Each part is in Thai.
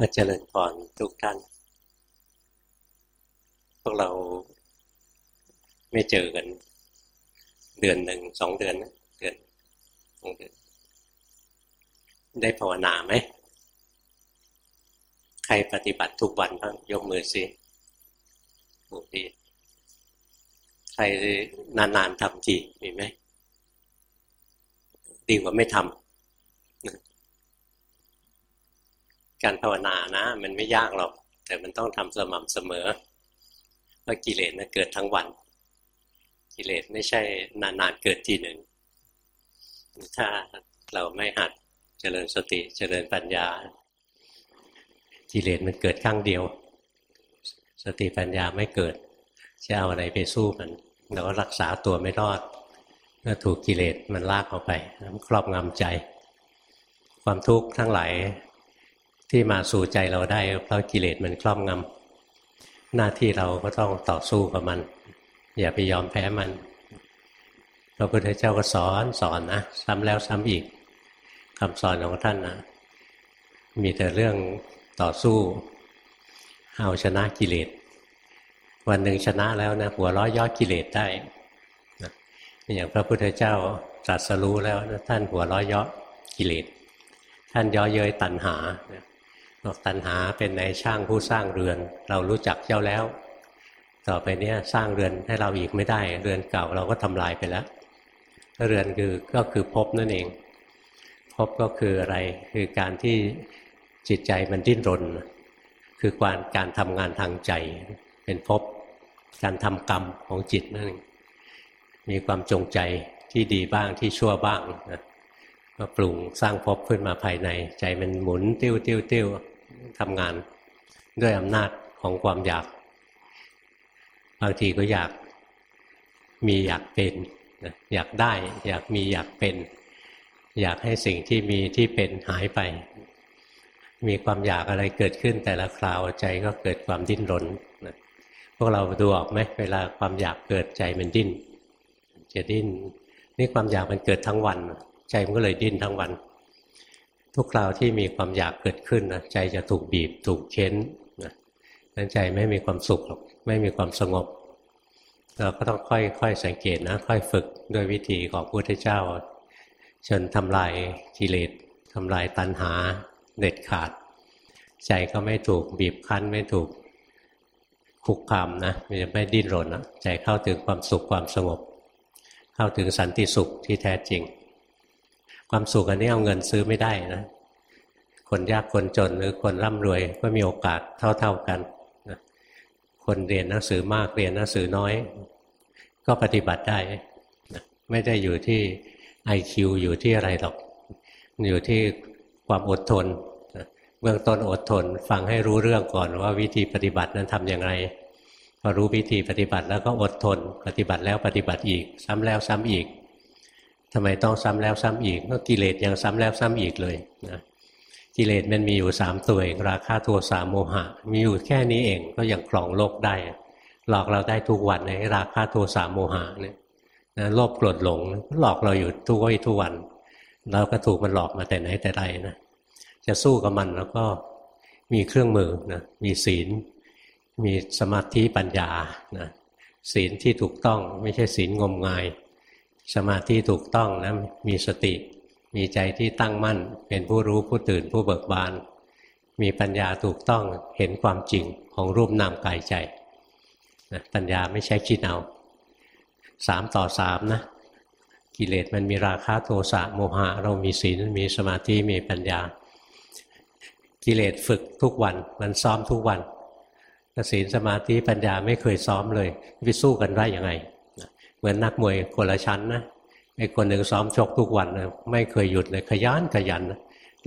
มาเจริญพรทุกท่าน พวกเราไม่เจอกัน เดือนหนึ่งสองเดือนนะเดือนสองเดือน ได้ภาวนาไหม ใครปฏิบัติทุกวันบ้างยกมือสิโอ้ดีใครนานๆทำทีมีไหม ดีกว่าไม่ทำ การภาวนานะ มันไม่ยากหรอก แต่มันต้องทำสม่ำเสมอเพราะกิเลสนะเกิดทั้งวัน กิเลสไม่ใช่นานๆเกิดทีหนึ่ง ถ้าเราไม่หัดเจริญสติเจริญปัญญา กิเลสมันเกิดครั้งเดียว สติปัญญาไม่เกิด จะเอาอะไรไปสู้มันเราก็รักษาตัวไม่รอดก็ถูกกิเลสมันลากเข้าไปครอบงำใจ ความทุกข์ทั้งหลาย ที่มาสู่ใจเราได้เพราะกิเลสมันครอบงำหน้าที่เราก็ต้องต่อสู้กับมัน อย่าไปยอมแพ้มันพระพุทธเจ้าก็สอนสอนนะซ้ำแล้วซ้ำอีกคำสอนของท่านนะมีแต่เรื่องต่อสู้ เอาชนะกิเลสวันหนึ่งชนะแล้วนะหัวร้อยยอดกิเลสได้นะอย่างพระพุทธเจ้าตรัสรู้แล้วนะท่านหัวร้อยยอดกิเลสท่านย่อเย้ยตัณหาบอก ตัณหาเป็นนายช่างผู้สร้างเรือน เรารู้จักเจ้าแล้ว ต่อไปเนี้ยสร้างเรือนให้เราอีกไม่ได้ เรือนเก่าเราก็ทำลายไปแล้ว เรือนคือก็คือภพนั่นเองภพก็คืออะไรคือการที่จิตใจมันดิ้นรน คือการการทำงานทางใจเป็นภพการทำกรรมของจิตนั่นเองมีความจงใจที่ดีบ้างที่ชั่วบ้างนะก็ปรุงสร้างภพขึ้นมาภายใน ใจมันหมุนติ้วติ้วติ้ว ทำงานด้วยอำนาจของความอยาก บางทีก็อยากมีอยากเป็นอยากได้ อยากมีอยากเป็น อยากให้สิ่งที่มีที่เป็นหายไป มีความอยากอะไรเกิดขึ้นแต่ละคราวใจก็เกิดความดิ้นรนพวกเราดูออกไหมเวลาความอยากเกิดใจมันดิ้นจะดิ้นนี่ความอยากมันเกิดทั้งวัน ใจมันก็เลยดิ้นทั้งวัน ทุกคราวที่มีความอยากเกิดขึ้นนะใจจะถูกบีบ ถูกเค้นนะนั้นใจไม่มีความสุขหรอกไม่มีความสงบ เราก็ต้องค่อยๆสังเกตนะค่อยฝึกด้วยวิธีของพระพุทธเจ้าจนทำลายกิเลสทำลายตัณหาเด็ดขาด ใจก็ไม่ถูกบีบคั้นไม่ถูกคุกคามนะมันจะไม่ดิ้นรนนะใจเข้าถึงความสุขความสงบ เข้าถึงสันติสุขที่แท้จริง ความสุขอันนี้เอาเงินซื้อไม่ได้นะ คนยากคนจนหรือคนร่ำรวยก็มีโอกาสเท่าๆกันนะคนเรียนหนังสือมากเรียนหนังสือน้อย ก็ปฏิบัติได้นะไม่ได้อยู่ที่ไอคิวอยู่ที่อะไรหรอก อยู่ที่ความอดทนนะเบื้องต้นอดทน ฟังให้รู้เรื่องก่อนว่าวิธีปฏิบัตินั้นทำอย่างไรพอรู้วิธีปฏิบัติแล้วก็อดทน ปฏิบัติแล้วปฏิบัติอีก ซ้ำแล้วซ้ำอีก ทำไมต้องซ้ำแล้วซ้ำอีก ก็กิเลสยังซ้ำแล้วซ้ำอีกเลยนะกิเลสมันมีอยู่สามตัวเอง ราคะโทสะโมหะ มีอยู่แค่นี้เองก็ยังครองโลกได้ หลอกเราได้ทุกวันในราคะโทสะโมหะเนี่ยนะโลภโกรธหลงหลอกเราอยู่ทุกวันทุกวัน เราก็ถูกมันหลอกมาแต่ไหนแต่ไรนะจะสู้กับมันแล้วก็มีเครื่องมือนะมีศีล มีสมาธิปัญญานะศีลที่ถูกต้องไม่ใช่ศีลงมงาย สมาธิถูกต้องนะมีสติ มีใจที่ตั้งมั่น เป็นผู้รู้ผู้ตื่นผู้เบิกบาน มีปัญญาถูกต้องเห็นความจริงของรูปนามกายใจนะปัญญาไม่ใช่คิดเอาสามต่อสามนะกิเลสมันมีราคะโทสะโมหะ เรามีศีลมีสมาธิมีปัญญา กิเลสฝึกทุกวันมันซ้อมทุกวันศีลสมาธิปัญญาไม่เคยซ้อมเลยไปสู้กันได้ยังไง เหมือนนักมวยคนละชั้นนะไอ้คนหนึ่งซ้อมชกทุกวันนะไม่เคยหยุดเลยขยันขยันนะ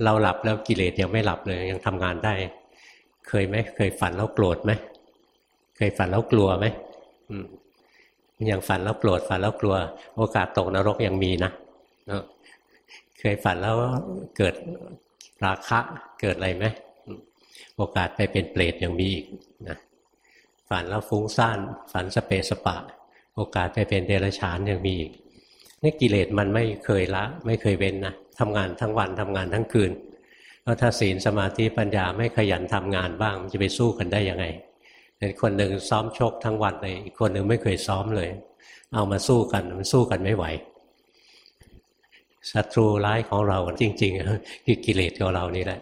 เราหลับแล้วกิเลสยังไม่หลับเลยยังทำงานได้ เคยไหมเคยฝันแล้วโกรธไหมเคยฝันแล้วกลัวไหมยังฝันแล้วโกรธฝันแล้วกลัว โอกาสตกนรกยังมีนะเคยฝันแล้วเกิดราคะเกิดอะไรไหมโอกาสไปเป็นเปรตยังมีอีกนะฝันแล้วฟุ้งซ่าน ฝันสเปสปะ โอกาสไปเป็นเดรัจฉานยังมีอีกนี่กิเลสมันไม่เคยละ ไม่เคยเว้นนะทำงานทั้งวันทำงานทั้งคืนเราะถ้าศีลสมาธิปัญญาไม่ขยันทำงานบ้าง มันจะไปสู้กันได้ยังไงเห็นคนหนึ่งซ้อมชกทั้งวันเลย อีกคนหนึ่งไม่เคยซ้อมเลย เอามาสู้กันมันสู้กันไม่ไหวศัตรูร้ายของเราจริงๆคือกิเลสของเรานี่แหละ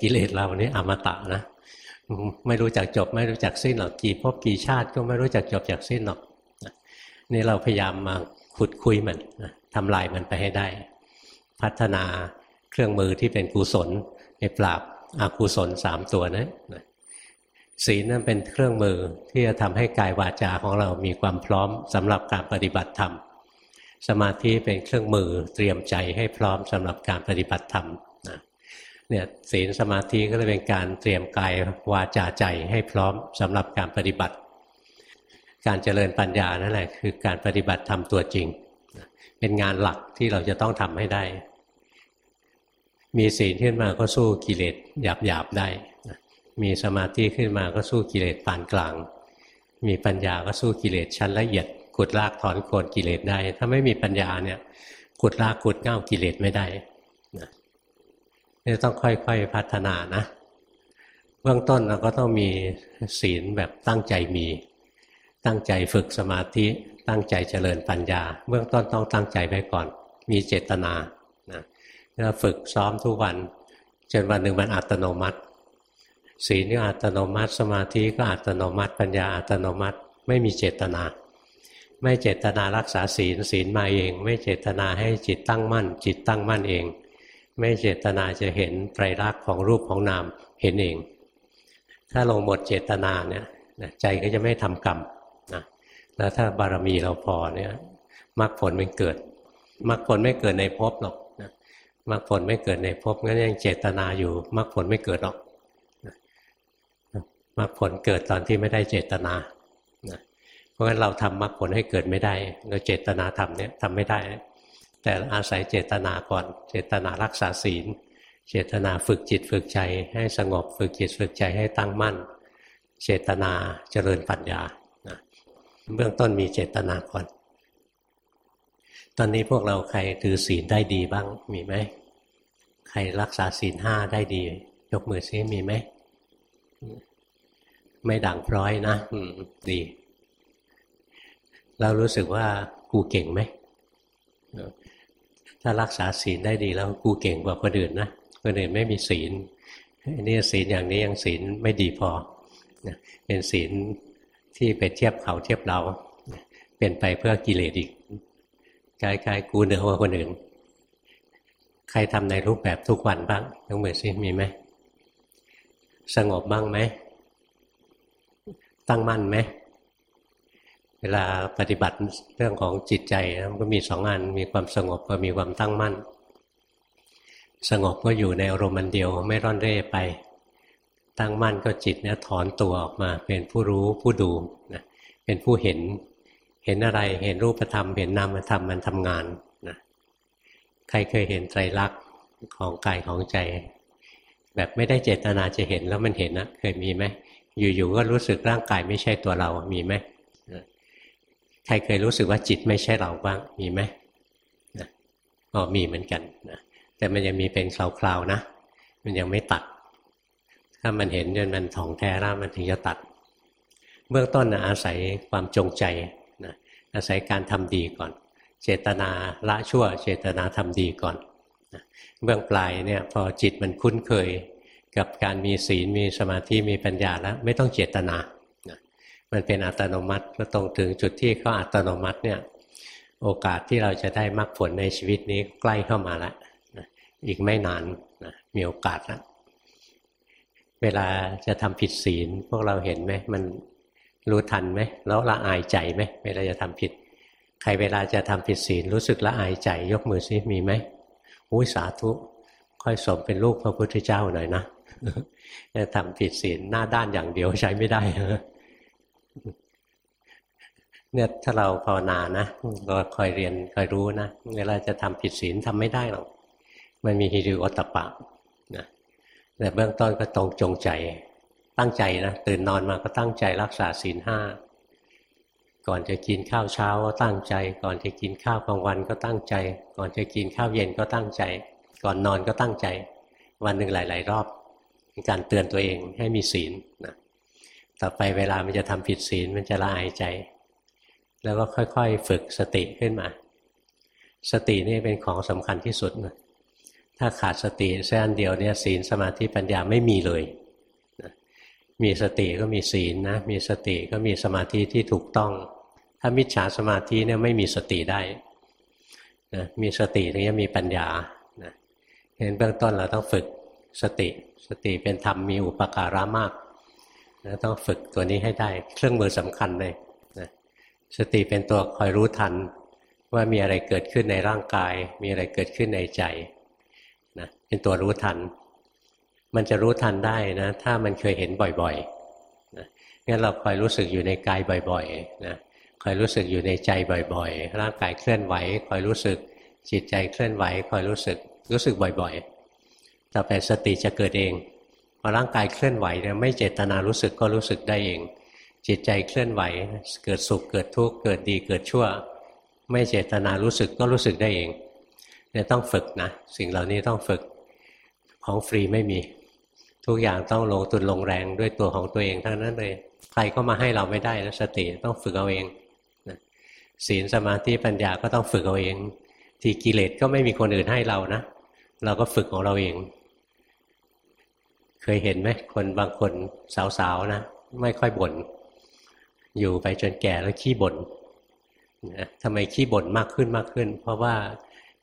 กิเลสเรานี่อมตะนะ ไม่รู้จักจบ ไม่รู้จักสิ้นหรอกกี่พบกี่ชาติก็ไม่รู้จักจบจากสิ้นหรอก นี่เราพยายามมาขุดคุยมันทำลายมันไปให้ได้ พัฒนาเครื่องมือที่เป็นกุศลไปปราบอกุศลสามตัวนะศีลนั่นเป็นเครื่องมือที่จะทำให้กายวาจาของเรามีความพร้อมสำหรับการปฏิบัติธรรม สมาธิเป็นเครื่องมือเตรียมใจให้พร้อมสำหรับการปฏิบัติธรรมนะเนี่ยศีลสมาธิก็เลยเป็นการเตรียมกายวาจาใจให้พร้อมสำหรับการปฏิบัติ การเจริญปัญญานั่นแหละ คือการปฏิบัติธรรมตัวจริง เป็นงานหลักที่เราจะต้องทำให้ได้ มีศีลขึ้นมาก็สู้กิเลสหยาบหยาบได้ มีสมาธิขึ้นมาก็สู้กิเลสปานกลาง มีปัญญาก็สู้กิเลสชั้นละเอียดขุดลากถอนโคนกิเลสได้ ถ้าไม่มีปัญญาเนี่ยขุดลากขุดเง่ากิเลสไม่ได้นี่ต้องค่อยๆพัฒนานะ เบื้องต้นเราก็ต้องมีศีลแบบตั้งใจมี ตั้งใจฝึกสมาธิ ตั้งใจเจริญปัญญา เบื้องต้นต้องตั้งใจไว้ก่อน มีเจตนาเราฝึกซ้อมทุกวัน จนวันหนึ่งมันอัตโนมัติ ศีลก็อัตโนมัติ สมาธิก็อัตโนมัติ ปัญญาอัตโนมัติ ไม่มีเจตนา ไม่เจตนารักษาศีลศีลมาเอง ไม่เจตนาให้จิตตั้งมั่น จิตตั้งมั่นเอง ไม่เจตนาจะเห็นไตรลักษณ์ของรูปของนามเห็นเอง ถ้าลงหมดเจตนาเนี่ยใจก็จะไม่ทำกรรม นะแล้วถ้าบารมีเราพอเนี่ยมรรคผลมันเกิดมรรคผลไม่เกิดในภพหรอกมรรคผลไม่เกิดในภพงั้นยังเจตนาอยู่มรรคผลไม่เกิดหรอกมรรคผลเกิดตอนที่ไม่ได้เจตนาเพราะฉะนั้นเราทำมรรคผลให้เกิดไม่ได้ เราเจตนาทำเนี่ยทำไม่ได้ แต่อาศัยเจตนาก่อน เจตนารักษาศีล เจตนาฝึกจิตฝึกใจให้สงบ ฝึกจิตฝึกใจให้ตั้งมั่น เจตนาเจริญปัญญา เบื้องต้นมีเจตนาก่อน ตอนนี้พวกเราใครถือศีลได้ดีบ้างมีไหม ใครรักษาศีลห้าได้ดี ยกมือซิมีไหม ไม่ด่างพร้อยนะดี เรารู้สึกว่ากูเก่งไหม ถ้ารักษาศีลได้ดีแล้วกูเก่งกว่าคนอื่นนะคนอื่นไม่มีศีลอันนี้ศีลอย่างนี้ยังศีลไม่ดีพอเป็นศีล ที่ไปเทียบเขาเทียบเราเป็นไปเพื่อกิเลสอีกกายๆกูเหนือกว่าคนอื่น ใครทำในรูปแบบทุกวันบ้างยกมือซิมีไหมสงบบ้างไหมตั้งมั่นไหมเวลาปฏิบัติเรื่องของจิตใจมันก็มีสองอันมีความสงบก็มีความตั้งมั่น สงบก็อยู่ในอารมณ์เดียวไม่ร่อนเร่ไป ตั้งมั่นก็จิตเนี่ยถอนตัวออกมา เป็นผู้รู้ผู้ดูนะเป็นผู้เห็น เห็นอะไรเห็นรูปธรรม เห็นนามธรรมมันทำงานนะใครเคยเห็นไตรลักษณ์ของกายของใจ แบบไม่ได้เจตนาจะเห็นแล้วมันเห็นนะเคยมีไหมอยู่ๆก็รู้สึกร่างกายไม่ใช่ตัวเรามีไหมใครเคยรู้สึกว่าจิตไม่ใช่เราบ้างมีไหมอ๋อมีเหมือนกันนะแต่มันยังมีเป็นคราวๆนะ มันยังไม่ตัด ถ้ามันเห็นจนมันถ่องแท้แล้วมันถึงจะตัด เบื้องต้นนะอาศัยความจงใจนะอาศัยการทำดีก่อน เจตนาละชั่ว เจตนาทำดีก่อนเบื้องปลายเนี่ยพอจิตมันคุ้นเคยกับการมีศีลมีสมาธิมีปัญญาแล้วไม่ต้องเจตนามันเป็นอัตโนมัติก็ตรงถึงจุดที่เขาอัตโนมัติเนี่ยโอกาสที่เราจะได้มรรคผลในชีวิตนี้ใกล้เข้ามาแล้วอีกไม่นานนะมีโอกาสแล้ว เวลาจะทำผิดศีล พวกเราเห็นไหมมันรู้ทันไหมแล้วละอายใจไหมเวลาจะทำผิด ใครเวลาจะทำผิดศีลรู้สึกละอายใจยกมือซิมีไหมอุ้ยสาธุค่อยสมเป็นลูกพระพุทธเจ้าหน่อยนะจะทำผิดศีลหน้าด้านอย่างเดียวใช้ไม่ได้เนี่ยถ้าเราภาวนานะเราคอยเรียนคอยรู้นะเวลาจะทำผิดศีลทำไม่ได้หรอกมันมีฮิริโอตปะนะ แต่เบื้องต้นก็ตรงจงใจ ตั้งใจนะตื่นนอนมาก็ตั้งใจรักษาศีลห้าก่อนจะกินข้าวเช้าก็ตั้งใจ ก่อนจะกินข้าวกลางวันก็ตั้งใจ ก่อนจะกินข้าวเย็นก็ตั้งใจ ก่อนนอนก็ตั้งใจ วันหนึ่งหลาย ๆ รอบเป็นการเตือนตัวเองให้มีศีลนะต่อไปเวลามันจะทำผิดศีลมันจะละอายใจ แล้วก็ค่อย ๆ ฝึกสติขึ้นมา สตินี่เป็นของสำคัญที่สุดนะ ถ้าขาดสติแค่อันเดียวเนี่ยศีลสมาธิปัญญาไม่มีเลยนะมีสติก็มีศีลนะมีสติก็มีสมาธิที่ถูกต้อง ถ้ามิจฉาสมาธิเนี่ยไม่มีสติได้นะมีสติถึงจะมีปัญญานะเห็นเบื้องต้นเราต้องฝึกสติ สติเป็นธรรมมีอุปการะมากนะต้องฝึกตัวนี้ให้ได้ เครื่องมือสำคัญเลยนะสติเป็นตัวคอยรู้ทัน ว่ามีอะไรเกิดขึ้นในร่างกาย มีอะไรเกิดขึ้นในใจ นะเป็นตัวรู้ทัน มันจะรู้ทันได้นะ ถ้ามันเคยเห็นบ่อยๆนะงั้นเราคอยรู้สึกอยู่ในกายบ่อยๆนะคอยรู้สึกอยู่ในใจบ่อยๆ ร่างกายเคลื่อนไหวคอยรู้สึกจิตใจเคลื่อนไหวคอยรู้สึกรู้สึกบ่อยๆ ต่อไปสติจะเกิดเองพอร่างกายเคลื่อนไหวเนี่ยไม่เจตนารู้สึกก็รู้สึกได้เอง จิตใจเคลื่อนไหว เกิดสุขเกิดทุกข์เกิดดีเกิดชั่ว ไม่เจตนารู้สึกก็รู้สึกได้เอง เนี่ยต้องฝึกนะ สิ่งเหล่านี้ต้องฝึกของฟรีไม่มี ทุกอย่างต้องลงทุนลงแรงด้วยตัวของตัวเองทั้งนั้นเลย ใครก็มาให้เราไม่ได้นะสติต้องฝึกเอาเองนะศีลสมาธิปัญญาก็ต้องฝึกเอาเอง ที่กิเลสก็ไม่มีคนอื่นให้เรานะ เราก็ฝึกของเราเอง เคยเห็นไหมคนบางคนสาวๆนะ ไม่ค่อยบน่นอยู่ไปจนแก่แล้วขี้บน่นนะทำไมขี้บ่นมากขึ้นมากขึ้น เพราะว่า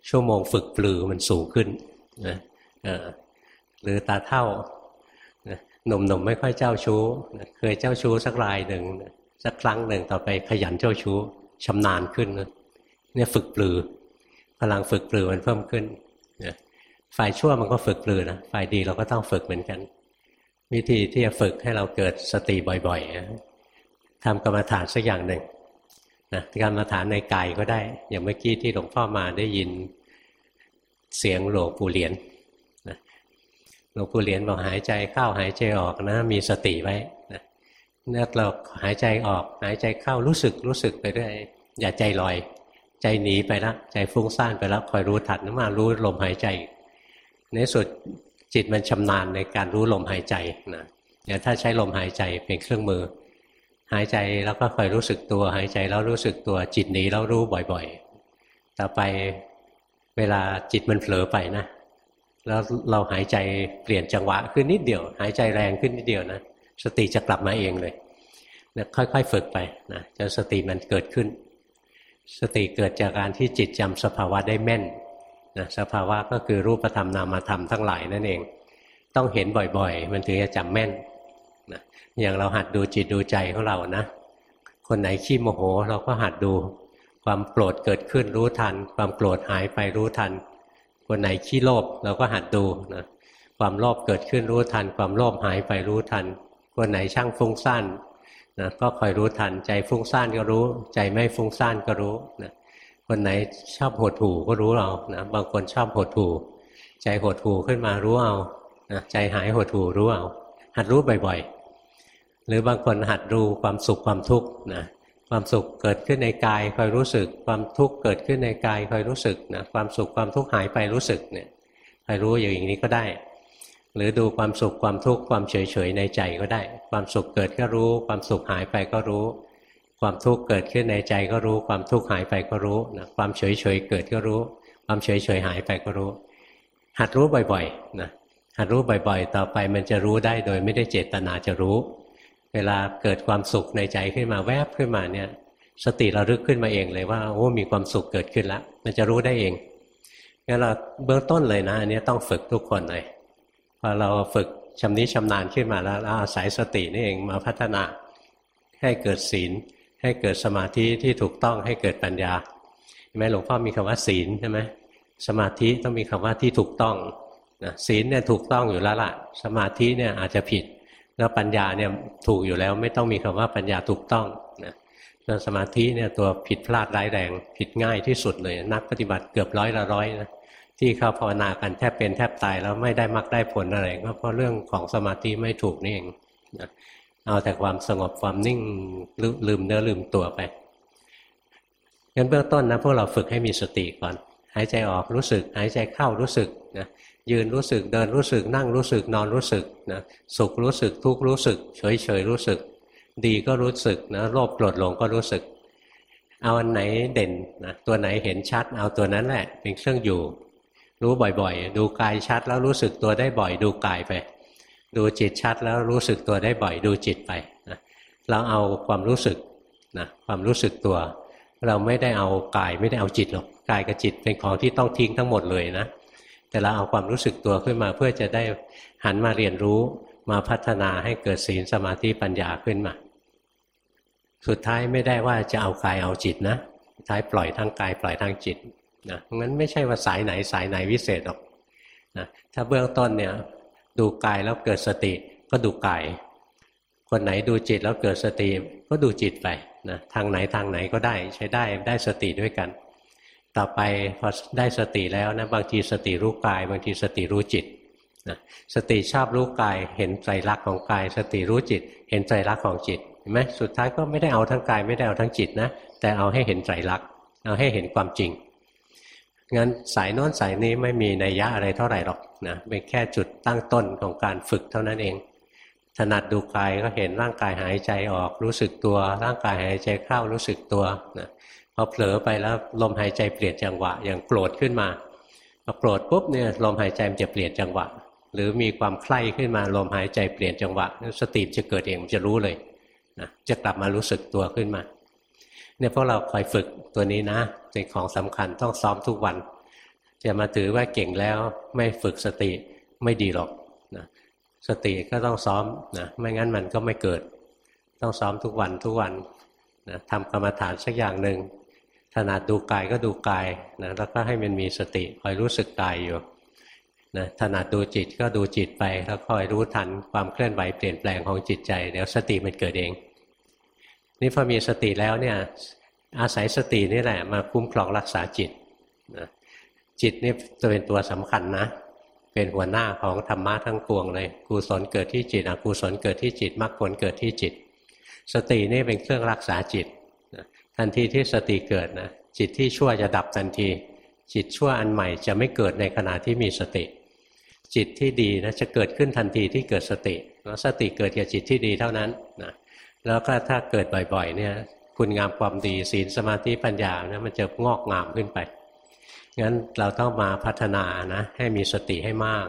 ชั่วโมงฝึกปลือมันสูงขึ้นนะหรือตาเท่าหนุ่มๆไม่ค่อยเจ้าชู้ เคยเจ้าชู้สักรายหนึ่งสักครั้งหนึ่งต่อไปขยันเจ้าชู้ชำนาญขึ้นเนี่ยฝึกปลือ พลังฝึกปลือมันเพิ่มขึ้นฝ่ายชั่วมันก็ฝึกปลือนะฝ่ายดีเราก็ต้องฝึกเหมือนกัน วิธีที่จะฝึกให้เราเกิดสติบ่อยๆทำกรรมฐานสักอย่างหนึ่ง นะกรรมฐานในกายก็ได้ อย่างเมื่อกี้ที่หลวงพ่อมาได้ยินเสียงหลวงปู่เหรียญหลวงปู่เหรียญบอกหายใจเข้าหายใจออกนะ มีสติไว้นะเนื่อเราหายใจออก หายใจเข้ารู้สึกรู้สึกไปด้วยอย่าใจลอย ใจหนีไปล้วใจฟุ้งซ่านไปแล้วคอยรู้ทันนมารู้ลมหายใจ ในสุดจิตมันชำนาญในการรู้ลมหายใจนะอย่างถ้าใช้ลมหายใจเป็นเครื่องมือ หายใจแล้วก็คอยรู้สึกตัว หายใจแล้วรู้สึกตัวจิตหนีแล้วรู้บ่อยๆ ต่อไปเวลาจิตมันเผลอไปนะแล้วเราหายใจเปลี่ยนจังหวะขึ้นนิดเดียว หายใจแรงขึ้นนิดเดียวนะสติจะกลับมาเองเลยนะค่อยๆฝึกไปนะจนสติมันเกิดขึ้น สติเกิดจากการที่จิตจำสภาวะได้แม่นนะสภาวะก็คือรูปธรรมนามธรรมทั้งหลายนั่นเอง ต้องเห็นบ่อยๆ มันถึงจะจำแม่น อย่างเราหัดดูจิตดูใจของเรานะ คนไหนขี้โมโหเราก็หัดดู ความโกรธเกิดขึ้นรู้ทัน ความโกรธหายไปรู้ทัน คนไหนขี้โลภเราก็หัดดูนะความโลภเกิดขึ้นรู้ทัน ความโลภหายไปรู้ทัน คนไหนช่างฟุ้งซ่านนะก็คอยรู้ทันใจฟุ้งซ่านก็รู้ ใจไม่ฟุ้งซ่านก็รู้นะคนไหนชอบหดหู่ก็รู้เรานะบางคนชอบหดหู่ใจหดหู่ขึ้นมารู้เอานะใจหายหดหู่รู้เอาหัดรู้บ่อย ๆ หรือบางคนหัดรู้ความสุขความทุกข์นะความสุขเกิดขึ้นในกายคอยรู้สึก ความทุกข์เกิดขึ้นในกายคอยรู้สึกนะความสุขความทุกข์หายไปรู้สึกเนี่ยคอยรู้อย่างนี้ก็ได้ หรือดูความสุขความทุกข์ความเฉยเฉยในใจก็ได้ ความสุขเกิดก็รู้ ความสุขหายไปก็รู้ ความทุกข์เกิดขึ้นในใจก็รู้ ความทุกข์หายไปก็รู้นะความเฉยเฉยเกิดก็รู้ ความเฉยเฉยหายไปก็รู้ หัดรู้บ่อยๆนะหัดรู้บ่อย ๆ ต่อไปมันจะรู้ได้โดยไม่ได้เจตนาจะรู้ เวลาเกิดความสุขในใจขึ้นมาแวบขึ้นมาเนี่ย สติเราลึกขึ้นมาเองเลยว่าโอ้มีความสุขเกิดขึ้นแล้วมันจะรู้ได้เองงั้นเราเบื้องต้นเลยนะอันนี้ต้องฝึกทุกคนเลยพอเราฝึกชำนิชำนาญขึ้นมาแล้วอาศัยสตินี่เองมาพัฒนา ให้เกิดศีล ให้เกิดสมาธิที่ถูกต้องให้เกิดปัญญาใช่ไหมหลวงพ่อมีคำว่าศีลใช่ไหมสมาธิต้องมีคำว่าที่ถูกต้องนะศีลเนี่ยถูกต้องอยู่แล้วล่ะ สมาธิเนี่ยอาจจะผิด แล้วปัญญาเนี่ยถูกอยู่แล้วไม่ต้องมีคำว่าปัญญาถูกต้องนะส่วนสมาธิเนี่ยตัวผิดพลาดร้ายแรงผิดง่ายที่สุดเลย นักปฏิบัติเกือบร้อยละร้อยนะที่เขาภาวนากันแทบเป็นแทบตายแล้วไม่ได้มักได้ผลอะไรก็เพราะเรื่องของสมาธิไม่ถูกนี่เองนะเอาแต่ความสงบความนิ่งลืมเนื้อลืมตัวไปงั้นเบื้องต้นนะพวกเราฝึกให้มีสติก่อน หายใจออกรู้สึก หายใจเข้ารู้สึกนะ ยืนรู้สึกเดินรู้สึกนั่งรู้สึกนอนรู้สึกนะสุขรู้สึกทุกข์รู้สึก เฉยเฉยรู้สึก ดีก็รู้สึกนะโลภโกรธหลงก็รู้สึก เอาอันไหนเด่นนะตัวไหนเห็นชัด เอาตัวนั้นแหละเป็นเครื่องอยู่ รู้บ่อยๆ ดูกายชัดแล้วรู้สึกตัวได้บ่อย ดูกายไป ดูจิตชัดแล้วรู้สึกตัวได้บ่อยดูจิตไปนะเราเอาความรู้สึกนะความรู้สึกตัว เราไม่ได้เอากายไม่ได้เอาจิตหรอกกายกับจิตเป็นของที่ต้องทิ้งทั้งหมดเลยนะ แต่เราเอาความรู้สึกตัวขึ้นมาเพื่อจะได้หันมาเรียนรู้มาพัฒนาให้เกิดศีลสมาธิปัญญาขึ้นมา สุดท้ายไม่ได้ว่าจะเอากายเอาจิตนะท้ายปล่อยทั้งกายปล่อยทั้งจิตนะงั้นไม่ใช่ว่าสายไหนสายไหนวิเศษหรอกนะถ้าเบื้องต้นเนี่ยดูกายแล้วเกิดสติก็ดูกาย คนไหนดูจิตแล้วเกิดสติก็ดูจิตไปนะทางไหนทางไหนก็ได้ใช้ได้ได้สติด้วยกัน ต่อไปพอได้สติแล้วนะบางทีสติรู้กาย บางทีสติรู้จิตนะสติชอบรู้กาย เห็นใจรักของกาย สติรู้จิต เห็นใจรักของจิตเห็นไหมสุดท้ายก็ไม่ได้เอาทั้งกายไม่ได้เอาทั้งจิตนะแต่เอาให้เห็นใจรักเอาให้เห็นความจริงงั้นสายโน้นสายนี้ไม่มีนัยยะอะไรเท่าไหร่หรอกนะเป็นแค่จุดตั้งต้นของการฝึกเท่านั้นเอง ถนัดดูกายก็เห็นร่างกายหายใจออกรู้สึกตัว ร่างกายหายใจเข้ารู้สึกตัวนะ พอเผลอไปแล้วลมหายใจเปลี่ยนจังหวะ อย่างโกรธขึ้นมาพอโกรธปุ๊บเนี่ยลมหายใจมันจะเปลี่ยนจังหวะ หรือมีความใคร่ขึ้นมาลมหายใจเปลี่ยนจังหวะ สติจะเกิดเองมันจะรู้เลยนะจะกลับมารู้สึกตัวขึ้นมาเนี่ยพวกเราคอยฝึกตัวนี้นะเป็นของสำคัญต้องซ้อมทุกวัน จะมาถือว่าเก่งแล้วไม่ฝึกสติไม่ดีหรอกนะสติก็ต้องซ้อมนะไม่งั้นมันก็ไม่เกิด ต้องซ้อมทุกวันทุกวันนะทำกรรมฐานสักอย่างหนึ่ง ถนัดดูกายก็ดูกายนะแล้วก็ให้มันมีสติคอยรู้สึกกายอยู่นะถนัดดูจิตก็ดูจิตไปแล้วคอยรู้ทันความเคลื่อนไหวเปลี่ยนแปลงของจิตใจเดี๋ยวสติมันเกิดเอง นี่พอมีสติแล้วเนี่ยอาศัยสตินี่แหละมาคุ้มครองรักษาจิตนะจิตนี่จะเป็นตัวสำคัญนะ เป็นหัวหน้าของธรรมะทั้งปวงเลยกุศลเกิดที่จิตอกุศลเกิดที่จิตมรรคผลเกิดที่จิต สตินี่เป็นเครื่องรักษาจิต ทันทีที่สติเกิดนะจิตที่ชั่วจะดับทันที จิตชั่วอันใหม่จะไม่เกิดในขณะที่มีสติ จิตที่ดีนะจะเกิดขึ้นทันทีที่เกิดสติแล้วสติเกิดกับจิตที่ดีเท่านั้นนะแล้วก็ถ้าเกิดบ่อยๆเนี่ยคุณงามความดีศีลสมาธิปัญญานะมันจะงอกงามขึ้นไปงั้นเราต้องมาพัฒนานะให้มีสติให้มาก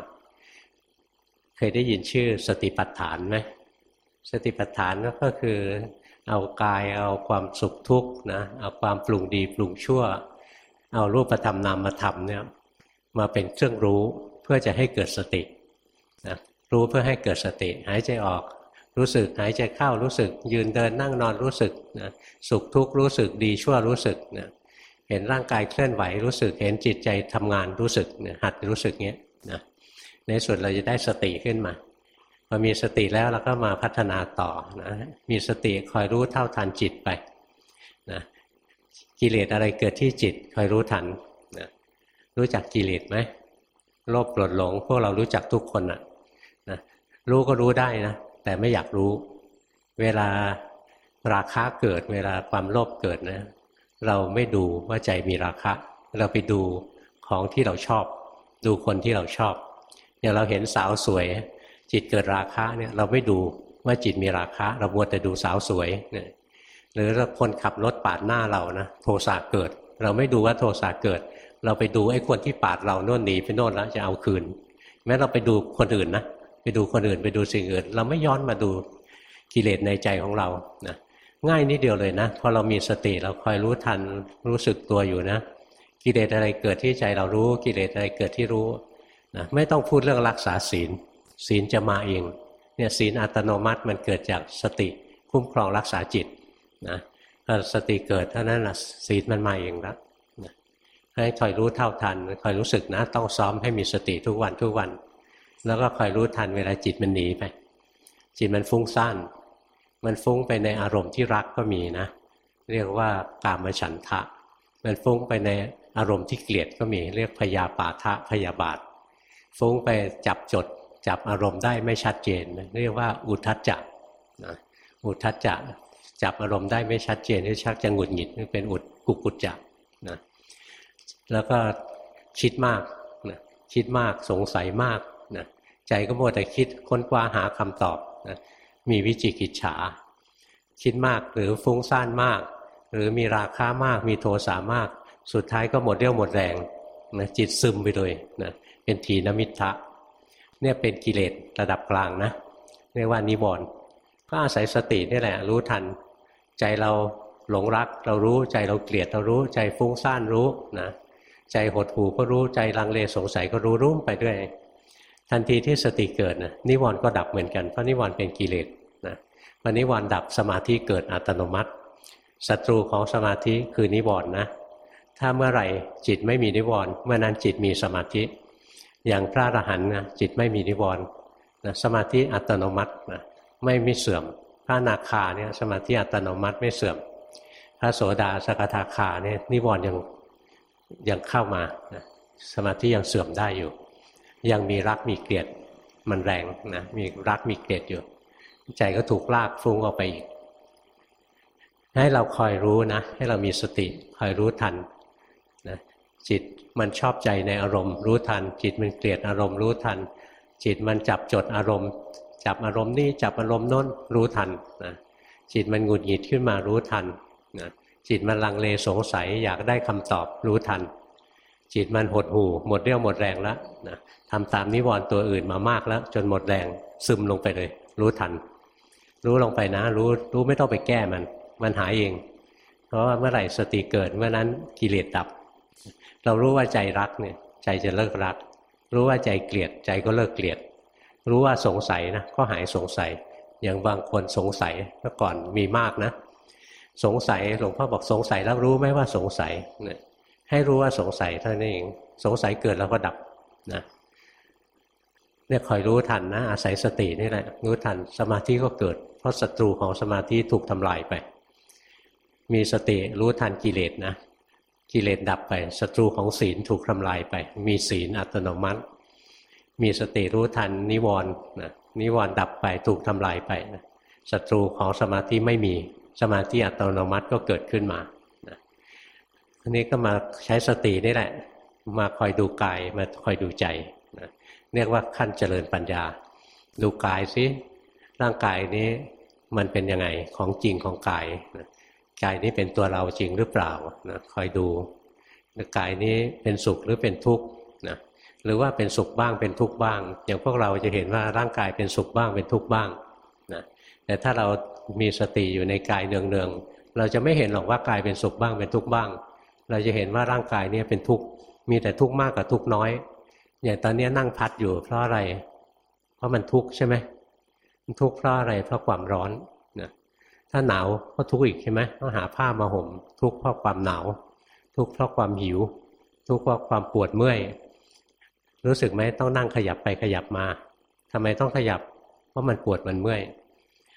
เคยได้ยินชื่อสติปัฏฐานไหมสติปัฏฐานก็คือ เอากายเอาความสุขทุกข์นะเอาความปรุงดีปรุงชั่ว เอารูปธรรมนามธรรมเนี่ยมาเป็นเครื่องรู้เพื่อจะให้เกิดสตินะรู้เพื่อให้เกิดสติ หายใจออกรู้สึกหายใจเข้ารู้สึก ยืนเดินนั่งนอนรู้สึกนะสุขทุกข์รู้สึกดีชั่วรู้สึกนะเห็นร่างกายเคลื่อนไหวรู้สึกเห็นจิตใจทำงานรู้สึกนะหัดรู้สึกเงี้ยนะในสุดเราจะได้สติขึ้นมา พอมีสติแล้วเราก็มาพัฒนาต่อนะมีสติคอยรู้เท่าทันจิตไปนะกิเลสอะไรเกิดที่จิตคอยรู้ทันนะรู้จักกิเลสไหมโลภโกรธหลง พวกเรารู้จักทุกคนนะนะรู้ก็รู้ได้นะแต่ไม่อยากรู้ เวลาราคะเกิด เวลาความโลภเกิดนะ เราไม่ดูว่าใจมีราคะ เราไปดูของที่เราชอบ ดูคนที่เราชอบอย่างเราเห็นสาวสวย จิตเกิดราคะเนี่ยเราไม่ดูว่าจิตมีราคะ เราบวแต่ดูสาวสวยเนี่ยหรือคนขับรถปาดหน้าเรานะโทสะเกิด เราไม่ดูว่าโทสะเกิด เราไปดูไอ้คนที่ปาดเราโน่นหนีไปโน่นแล้วจะเอาคืน แม้เราไปดูคนอื่นนะไปดูคนอื่นไปดูสิ่งอื่น เราไม่ย้อนมาดูกิเลสในใจของเรานะง่ายนิดเดียวเลยนะพอเรามีสติเราคอยรู้ทันรู้สึกตัวอยู่นะ กิเลสอะไรเกิดที่ใจเรารู้กิเลสอะไรเกิดที่รู้นะไม่ต้องพูดเรื่องรักษาศีล ศีลจะมาเองเนี่ยศีลอัตโนมัติมันเกิดจากสติคุ้มครองรักษาจิตนะถ้าสติเกิดเท่านั้นละศีลมันมาเองแล้วให้คอยรู้เท่าทันคอยรู้สึกนะ ต้องซ้อมให้มีสติทุกวันทุกวัน แล้วก็คอยรู้ทันเวลาจิตมันหนีไป จิตมันฟุ้งซ่านมันฟุ้งไปในอารมณ์ที่รักก็มีนะ เรียกว่ากามฉันทะ มันฟุ้งไปในอารมณ์ที่เกลียดก็มี เรียกพยาปาทะพยาบาท ฟุ้งไปจับจด จับอารมณ์ได้ไม่ชัดเจน เรียกว่าอุทัจจะนะอุทัจจะจับอารมณ์ได้ไม่ชัดเจนนี่ชักจะหงุดหงิดนี่เป็นอุดกุกุจจะนะแล้วก็คิดมากนะคิดมากสงสัยมากนะใจก็มัวแต่คิดค้นคว้าหาคำตอบนะมีวิจิกิจฉา คิดมากหรือฟุ้งซ่านมาก หรือมีราคามาก มีโทสะมาก สุดท้ายก็หมดเรี่ยวหมดแรงนะจิตซึมไปเลยนะเป็นทีนมิทะ เนี่ยเป็นกิเลสระดับกลางนะเรียกว่านิวรณ์ก็อาศัยสตินี่แหละ รู้ทัน ใจเราหลงรักเรารู้ใจเราเกลียดเรารู้ ใจฟุ้งซ่านรู้นะใจหดหู่ก็รู้ใจลังเลสงสัยก็รู้รู้ไปด้วย ทันทีที่สติเกิดนะนิวรณ์ก็ดับเหมือนกันเพราะนิวรณ์เป็นกิเลสนะพอนิวรณ์ดับสมาธิเกิดอัตโนมัติศัตรูของสมาธิคือนิวรณ์นะถ้าเมื่อไหร่จิตไม่มีนิวรณ์เมื่อนั้นจิตมีสมาธิ อย่างพระอรหันต์นะจิตไม่มีนิวรณ์นะสมาธิอัตโนมัตินะไม่มีเสื่อม พระนาคาเนี่ยสมาธิอัตโนมัติไม่เสื่อม พระโสดาสกทาคาเนี่ยนิวรณ์ยังยังเข้ามานะสมาธิยังเสื่อมได้อยู่ ยังมีรักมีเกลียดมันแรงนะมีรักมีเกลียดอยู่ ใจก็ถูกลากฟุ้งออกไปอีก ให้เราคอยรู้นะ ให้เรามีสติคอยรู้ทันนะจิต มันชอบใจในอารมณ์รู้ทัน จิตมันเกลียดอารมณ์รู้ทัน จิตมันจับจดอารมณ์ จับอารมณ์นี่จับอารมณ์น้นรู้ทันนะจิตมันหงุดหงิดขึ้นมารู้ทันนะจิตมันลังเลสงสัยอยากได้คำตอบรู้ทัน จิตมันหดหู่หมดเรี่ยวหมดแรงแล้วนะทำตามนิวรณ์ตัวอื่นมามากแล้ว จนหมดแรงซึมลงไปเลย รู้ทัน รู้ลงไปนะ รู้รู้ไม่ต้องไปแก้มัน มันหายเอง เพราะว่าเมื่อไหร่สติเกิดเมื่อนั้นกิเลสดับ เรารู้ว่าใจรักเนี่ยใจจะเลิกรัก รู้ว่าใจเกลียดใจก็เลิกเกลียด รู้ว่าสงสัยนะก็หายสงสัย อย่างบางคนสงสัยเมื่อก่อนมีมากนะ สงสัยหลวงพ่อบอกสงสัยแล้วรู้ไหมว่าสงสัยเนี่ยให้รู้ว่าสงสัยเท่านั้นเองสงสัยเกิดแล้วก็ดับนะเนี่ยคอยรู้ทันนะ อาศัยสตินี่แหละรู้ทันสมาธิก็เกิด เพราะศัตรูของสมาธิถูกทำลายไป มีสติรู้ทันกิเลสนะ กิเลสดับไปศัตรูของศีลถูกทำลายไป มีศีลอัตโนมัติ มีสติรู้ทันนิวรณ์นะนิวรณ์ดับไปถูกทำลายไปศัตรูของสมาธิไม่มีสมาธิอัตโนมัติก็เกิดขึ้นมาอันนี้ก็มาใช้สตินี่แหละ มาคอยดูกายมาคอยดูใจนะเรียกว่าขั้นเจริญปัญญา ดูกายสิร่างกายนี้มันเป็นยังไงของจริงของกายนะ กายนี้เป็นตัวเราจริงหรือเปล่านะคอยดูกายนี้เป็นสุขหรือเป็นทุกข์นะหรือว่าเป็นสุขบ้างเป็นทุกข์บ้าง อย่างพวกเราจะเห็นว่าร่างกายเป็นสุขบ้างเป็นทุกข์บ้างนะแต่ถ้าเรามีสติอยู่ในกายเนืองๆเราจะไม่เห็นหรอกว่ากายเป็นสุขบ้างเป็นทุกข์บ้าง เราจะเห็นว่าร่างกายนี้เป็นทุกข์มีแต่ทุกข์มากกับทุกข์น้อยอย่างตอนนี้นั่งพัดอยู่เพราะอะไร เพราะมันทุกข์ใช่ไหมมันทุกข์เพราะอะไรเพราะความร้อน ถ้าหนาวก็ทุกข์อีกใช่ไหมต้องหาผ้ามาห่มทุกข์เพราะความหนาว ทุกข์เพราะความหิว ทุกข์เพราะความปวดเมื่อย รู้สึกไหมต้องนั่งขยับไปขยับมาทำไมต้องขยับ เพราะมันปวดมันเมื่อย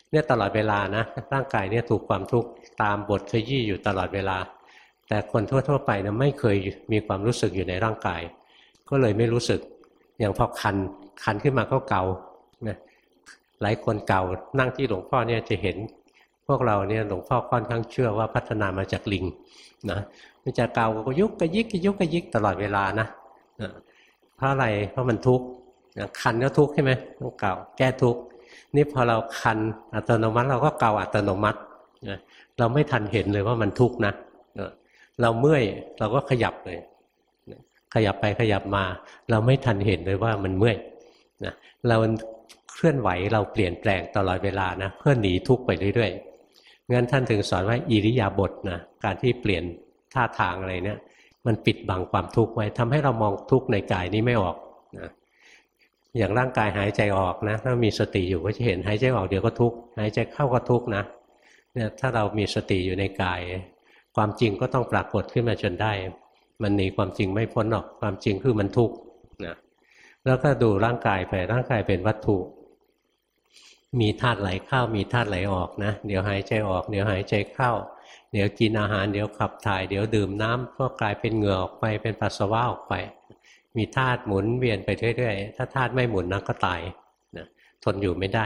เนี่ยตลอดเวลานะ ร่างกายเนี่ยถูกความทุกข์ตามบทขยี้อยู่ตลอดเวลา แต่คนทั่ว ๆ ไปนะไม่เคยมีความรู้สึกอยู่ในร่างกาย ก็เลยไม่รู้สึก อย่างพอคันคันขึ้นมาก็เกานะหลายคนเก่านั่งที่หลวงพ่อเนี่ยจะเห็น พวกเราเนี่ยหลวงพ่อค่อนข้างเชื่อว่าพัฒนามาจากลิงนะมันจะเกาก็ยุกกระยิกกระยุกกระยิกตลอดเวลานะเพราะอะไรเพราะมันทุกข์คันก็ทุกข์ใช่ไหมต้องเก่าแก้ทุกข์นี่พอเราคันอัตโนมัติเราก็เกาอัตโนมัติเราไม่ทันเห็นเลยว่ามันทุกข์นะเราเมื่อยเราก็ขยับเลย ขยับไปขยับมา เราไม่ทันเห็นเลยว่ามันเมื่อยนะเราเคลื่อนไหวเราเปลี่ยนแปลงตลอดเวลานะเพื่อหนีทุกข์ไปเรื่อยๆ งั้นท่านถึงสอนว่าอิริยาบถนะการที่เปลี่ยนท่าทางอะไรเนี่ย มันปิดบังความทุกข์ไว้ทำให้เรามองทุกข์ในกายนี้ไม่ออกนะอย่างร่างกายหายใจออกนะถ้ามีสติอยู่ก็จะเห็นหายใจออกเดี๋ยวก็ทุกข์หายใจเข้าก็ทุกข์นะเนี่ยถ้าเรามีสติอยู่ในกาย ความจริงก็ต้องปรากฏขึ้นมาจนได้ มันหนีความจริงไม่พ้นหรอกความจริงคือมันทุกข์นะแล้วก็ดูร่างกายไปร่างกายเป็นวัตถุ มีธาตุไหลเข้ามีธาตุไหลออกนะ เดี๋ยวหายใจออก เดี๋ยวหายใจเข้า เดี๋ยวกินอาหาร เดี๋ยวขับถ่าย เดี๋ยวดื่มน้ำก็กลายเป็นเหงื่อออกไป เป็นปัสสาวะออกไป มีธาตุหมุนเวียนไปเรื่อยๆ ถ้าธาตุไม่หมุนนะก็ตายนะทนอยู่ไม่ได้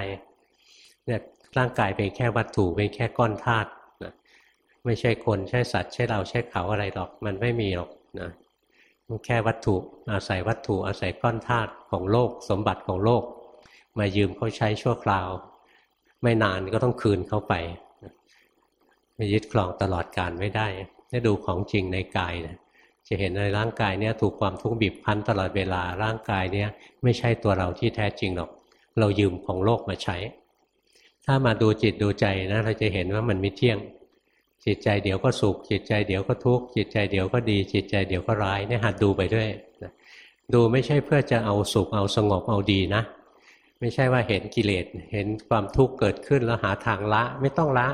เนี่ยร่างกายเป็นแค่วัตถุเป็นแค่ก้อนธาตุนะไม่ใช่คนใช่สัตว์ใช่เราใช่เขาอะไรหรอก มันไม่มีหรอกนะแค่วัตถุอาศัยวัตถุอาศัยก้อนธาตุของโลก สมบัติของโลก มายืมเขาใช้ชั่วคราว ไม่นานก็ต้องคืนเขาไปไม่ยึดครองตลอดการไม่ได้ถ้าดูของจริงในกายนะจะเห็นในร่างกายเนี้ยถูกความทุกข์บีบคั้นตลอดเวลาร่างกายเนี้ยไม่ใช่ตัวเราที่แท้จริงหรอก เรายืมของโลกมาใช้ ถ้ามาดูจิตดูใจนะเราจะเห็นว่ามันไม่เที่ยง จิตใจเดี๋ยวก็สุข จิตใจเดี๋ยวก็ทุกข์จิตใจเดี๋ยวก็ดี จิตใจเดี๋ยวก็ร้ายเนี่ยหัดดูไปด้วยดูไม่ใช่เพื่อจะเอาสุขเอาสงบเอาดีนะ ไม่ใช่ว่าเห็นกิเลสเห็นความทุกข์เกิดขึ้นแล้วหาทางละไม่ต้องละ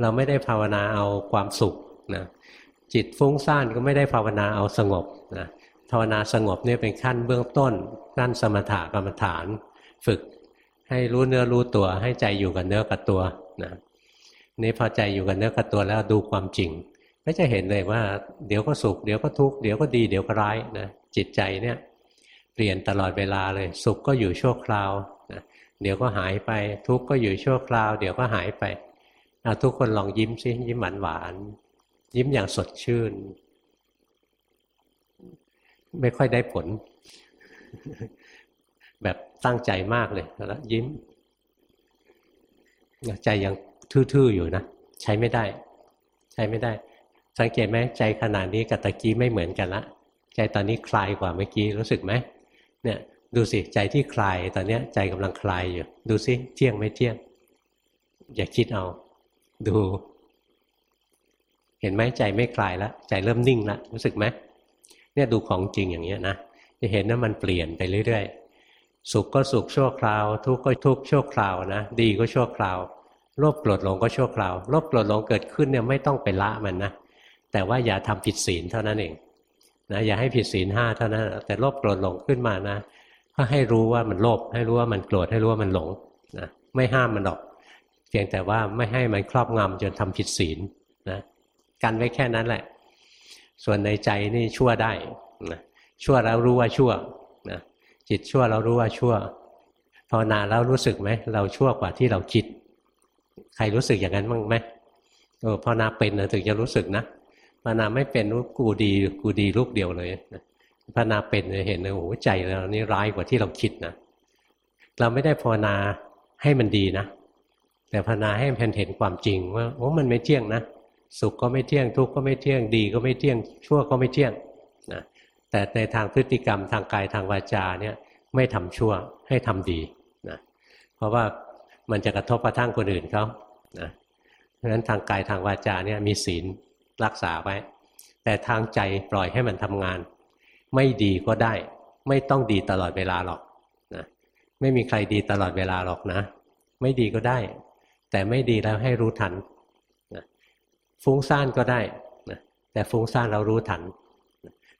เราไม่ได้ภาวนาเอาความสุขนะจิตฟุ้งซ่านก็ไม่ได้ภาวนาเอาสงบนะภาวนาสงบเนี่ยเป็นขั้นเบื้องต้นขั้นสมถะกรรมฐาน ฝึกให้รู้เนื้อรู้ตัวให้ใจอยู่กับเนื้อกับตัวนะนี่พอใจอยู่กับเนื้อกับตัวแล้วดูความจริง ก็จะเห็นเลยว่า เดี๋ยวก็สุขเดี๋ยวก็ทุกข์เดี๋ยวก็ดีเดี๋ยวก็ร้ายนะจิตใจเนี่ยเปลี่ยนตลอดเวลาเลย สุขก็อยู่ชั่วคราว เดี๋ยวก็หายไป ทุกข์ก็อยู่ชั่วคราว เดี๋ยวก็หายไปเอาทุกคนลองยิ้มซิยิ้มหวานหวานยิ้มอย่างสดชื่น ไม่ค่อยได้ผล แบบตั้งใจมากเลยแล้วยิ้มใจยังทื่อๆอยู่นะใช้ไม่ได้ ใช้ไม่ได้ สังเกตไหมใจขนาดนี้กับตะกี้ไม่เหมือนกันละ ใจตอนนี้คลายกว่าเมื่อกี้รู้สึกไหมเนี่ย ดูสิใจที่คลายตอนนี้ใจกำลังคลายอยู่ ดูสิเที่ยงไม่เที่ยง อย่าคิดเอา ดู เห็นไหมใจไม่คลายแล้วใจเริ่มนิ่งแล้วรู้สึกไหมเนี่ยดูของจริงอย่างเงี้ยนะจะเห็นว่ามันเปลี่ยนไปเรื่อยๆสุขก็สุขชั่วคราว ทุกข์ก็ทุกข์ชั่วคราวนะดีก็ชั่วคราวโลภโกรธหลงก็ชั่วคราวโลภโกรธหลงเกิดขึ้นเนี่ยไม่ต้องไปละมันนะแต่ว่าอย่าทำผิดศีลเท่านั้นเองนะอย่าให้ผิดศีลห้าเท่านั้นแต่โลภโกรธหลงขึ้นมานะ ก็ให้รู้ว่ามันโลภให้รู้ว่ามันโกรธให้รู้ว่ามันหลงนะไม่ห้ามมันหรอก เพียงแต่ว่าไม่ให้มันครอบงำจนทำผิดศีลนะกันไว้แค่นั้นแหละ ส่วนในใจนี่ชั่วได้นะชั่วแล้วรู้ว่าชั่วนะจิตชั่วแล้วรู้ว่าชั่วภาวนาแล้วรู้สึกไหมเราชั่วกว่าที่เราคิด ใครรู้สึกอย่างนั้นบ้างไหมเออภาวนาเป็นนะถึงจะรู้สึกนะภาวนาไม่เป็นรู้กูดีกูดีลูกเดียวเลยนะ ภาวนาเป็นเห็นเลยโอ้โหใจเรานี่ร้ายกว่าที่เราคิดนะเราไม่ได้ภาวนาให้มันดีนะ แต่ภาวนาให้มันเห็นความจริงว่าโอ้มันไม่เที่ยงนะสุขก็ไม่เที่ยงทุกข์ก็ไม่เที่ยงดี ก็ไม่เที่ยงชั่วก็ไม่เที่ยงนะแต่ในทางพฤติกรรมทางกายทางวาจาเนี่ยไม่ทำชั่วให้ทำดีนะเพราะว่ามันจะกระทบกระทั่งคนอื่นเขานะเพราะฉะนั้นทางกายทางวาจาเนี่ยมีศีลรักษาไว้ แต่ทางใจปล่อยให้มันทำงาน ไม่ดีก็ได้ ไม่ต้องดีตลอดเวลาหรอกนะไม่มีใครดีตลอดเวลาหรอกนะ ไม่ดีก็ได้ แต่ไม่ดีแล้วให้รู้ทันฟุ้งซ่านก็ได้นะแต่ฟุ้งซ่านเรารู้ทัน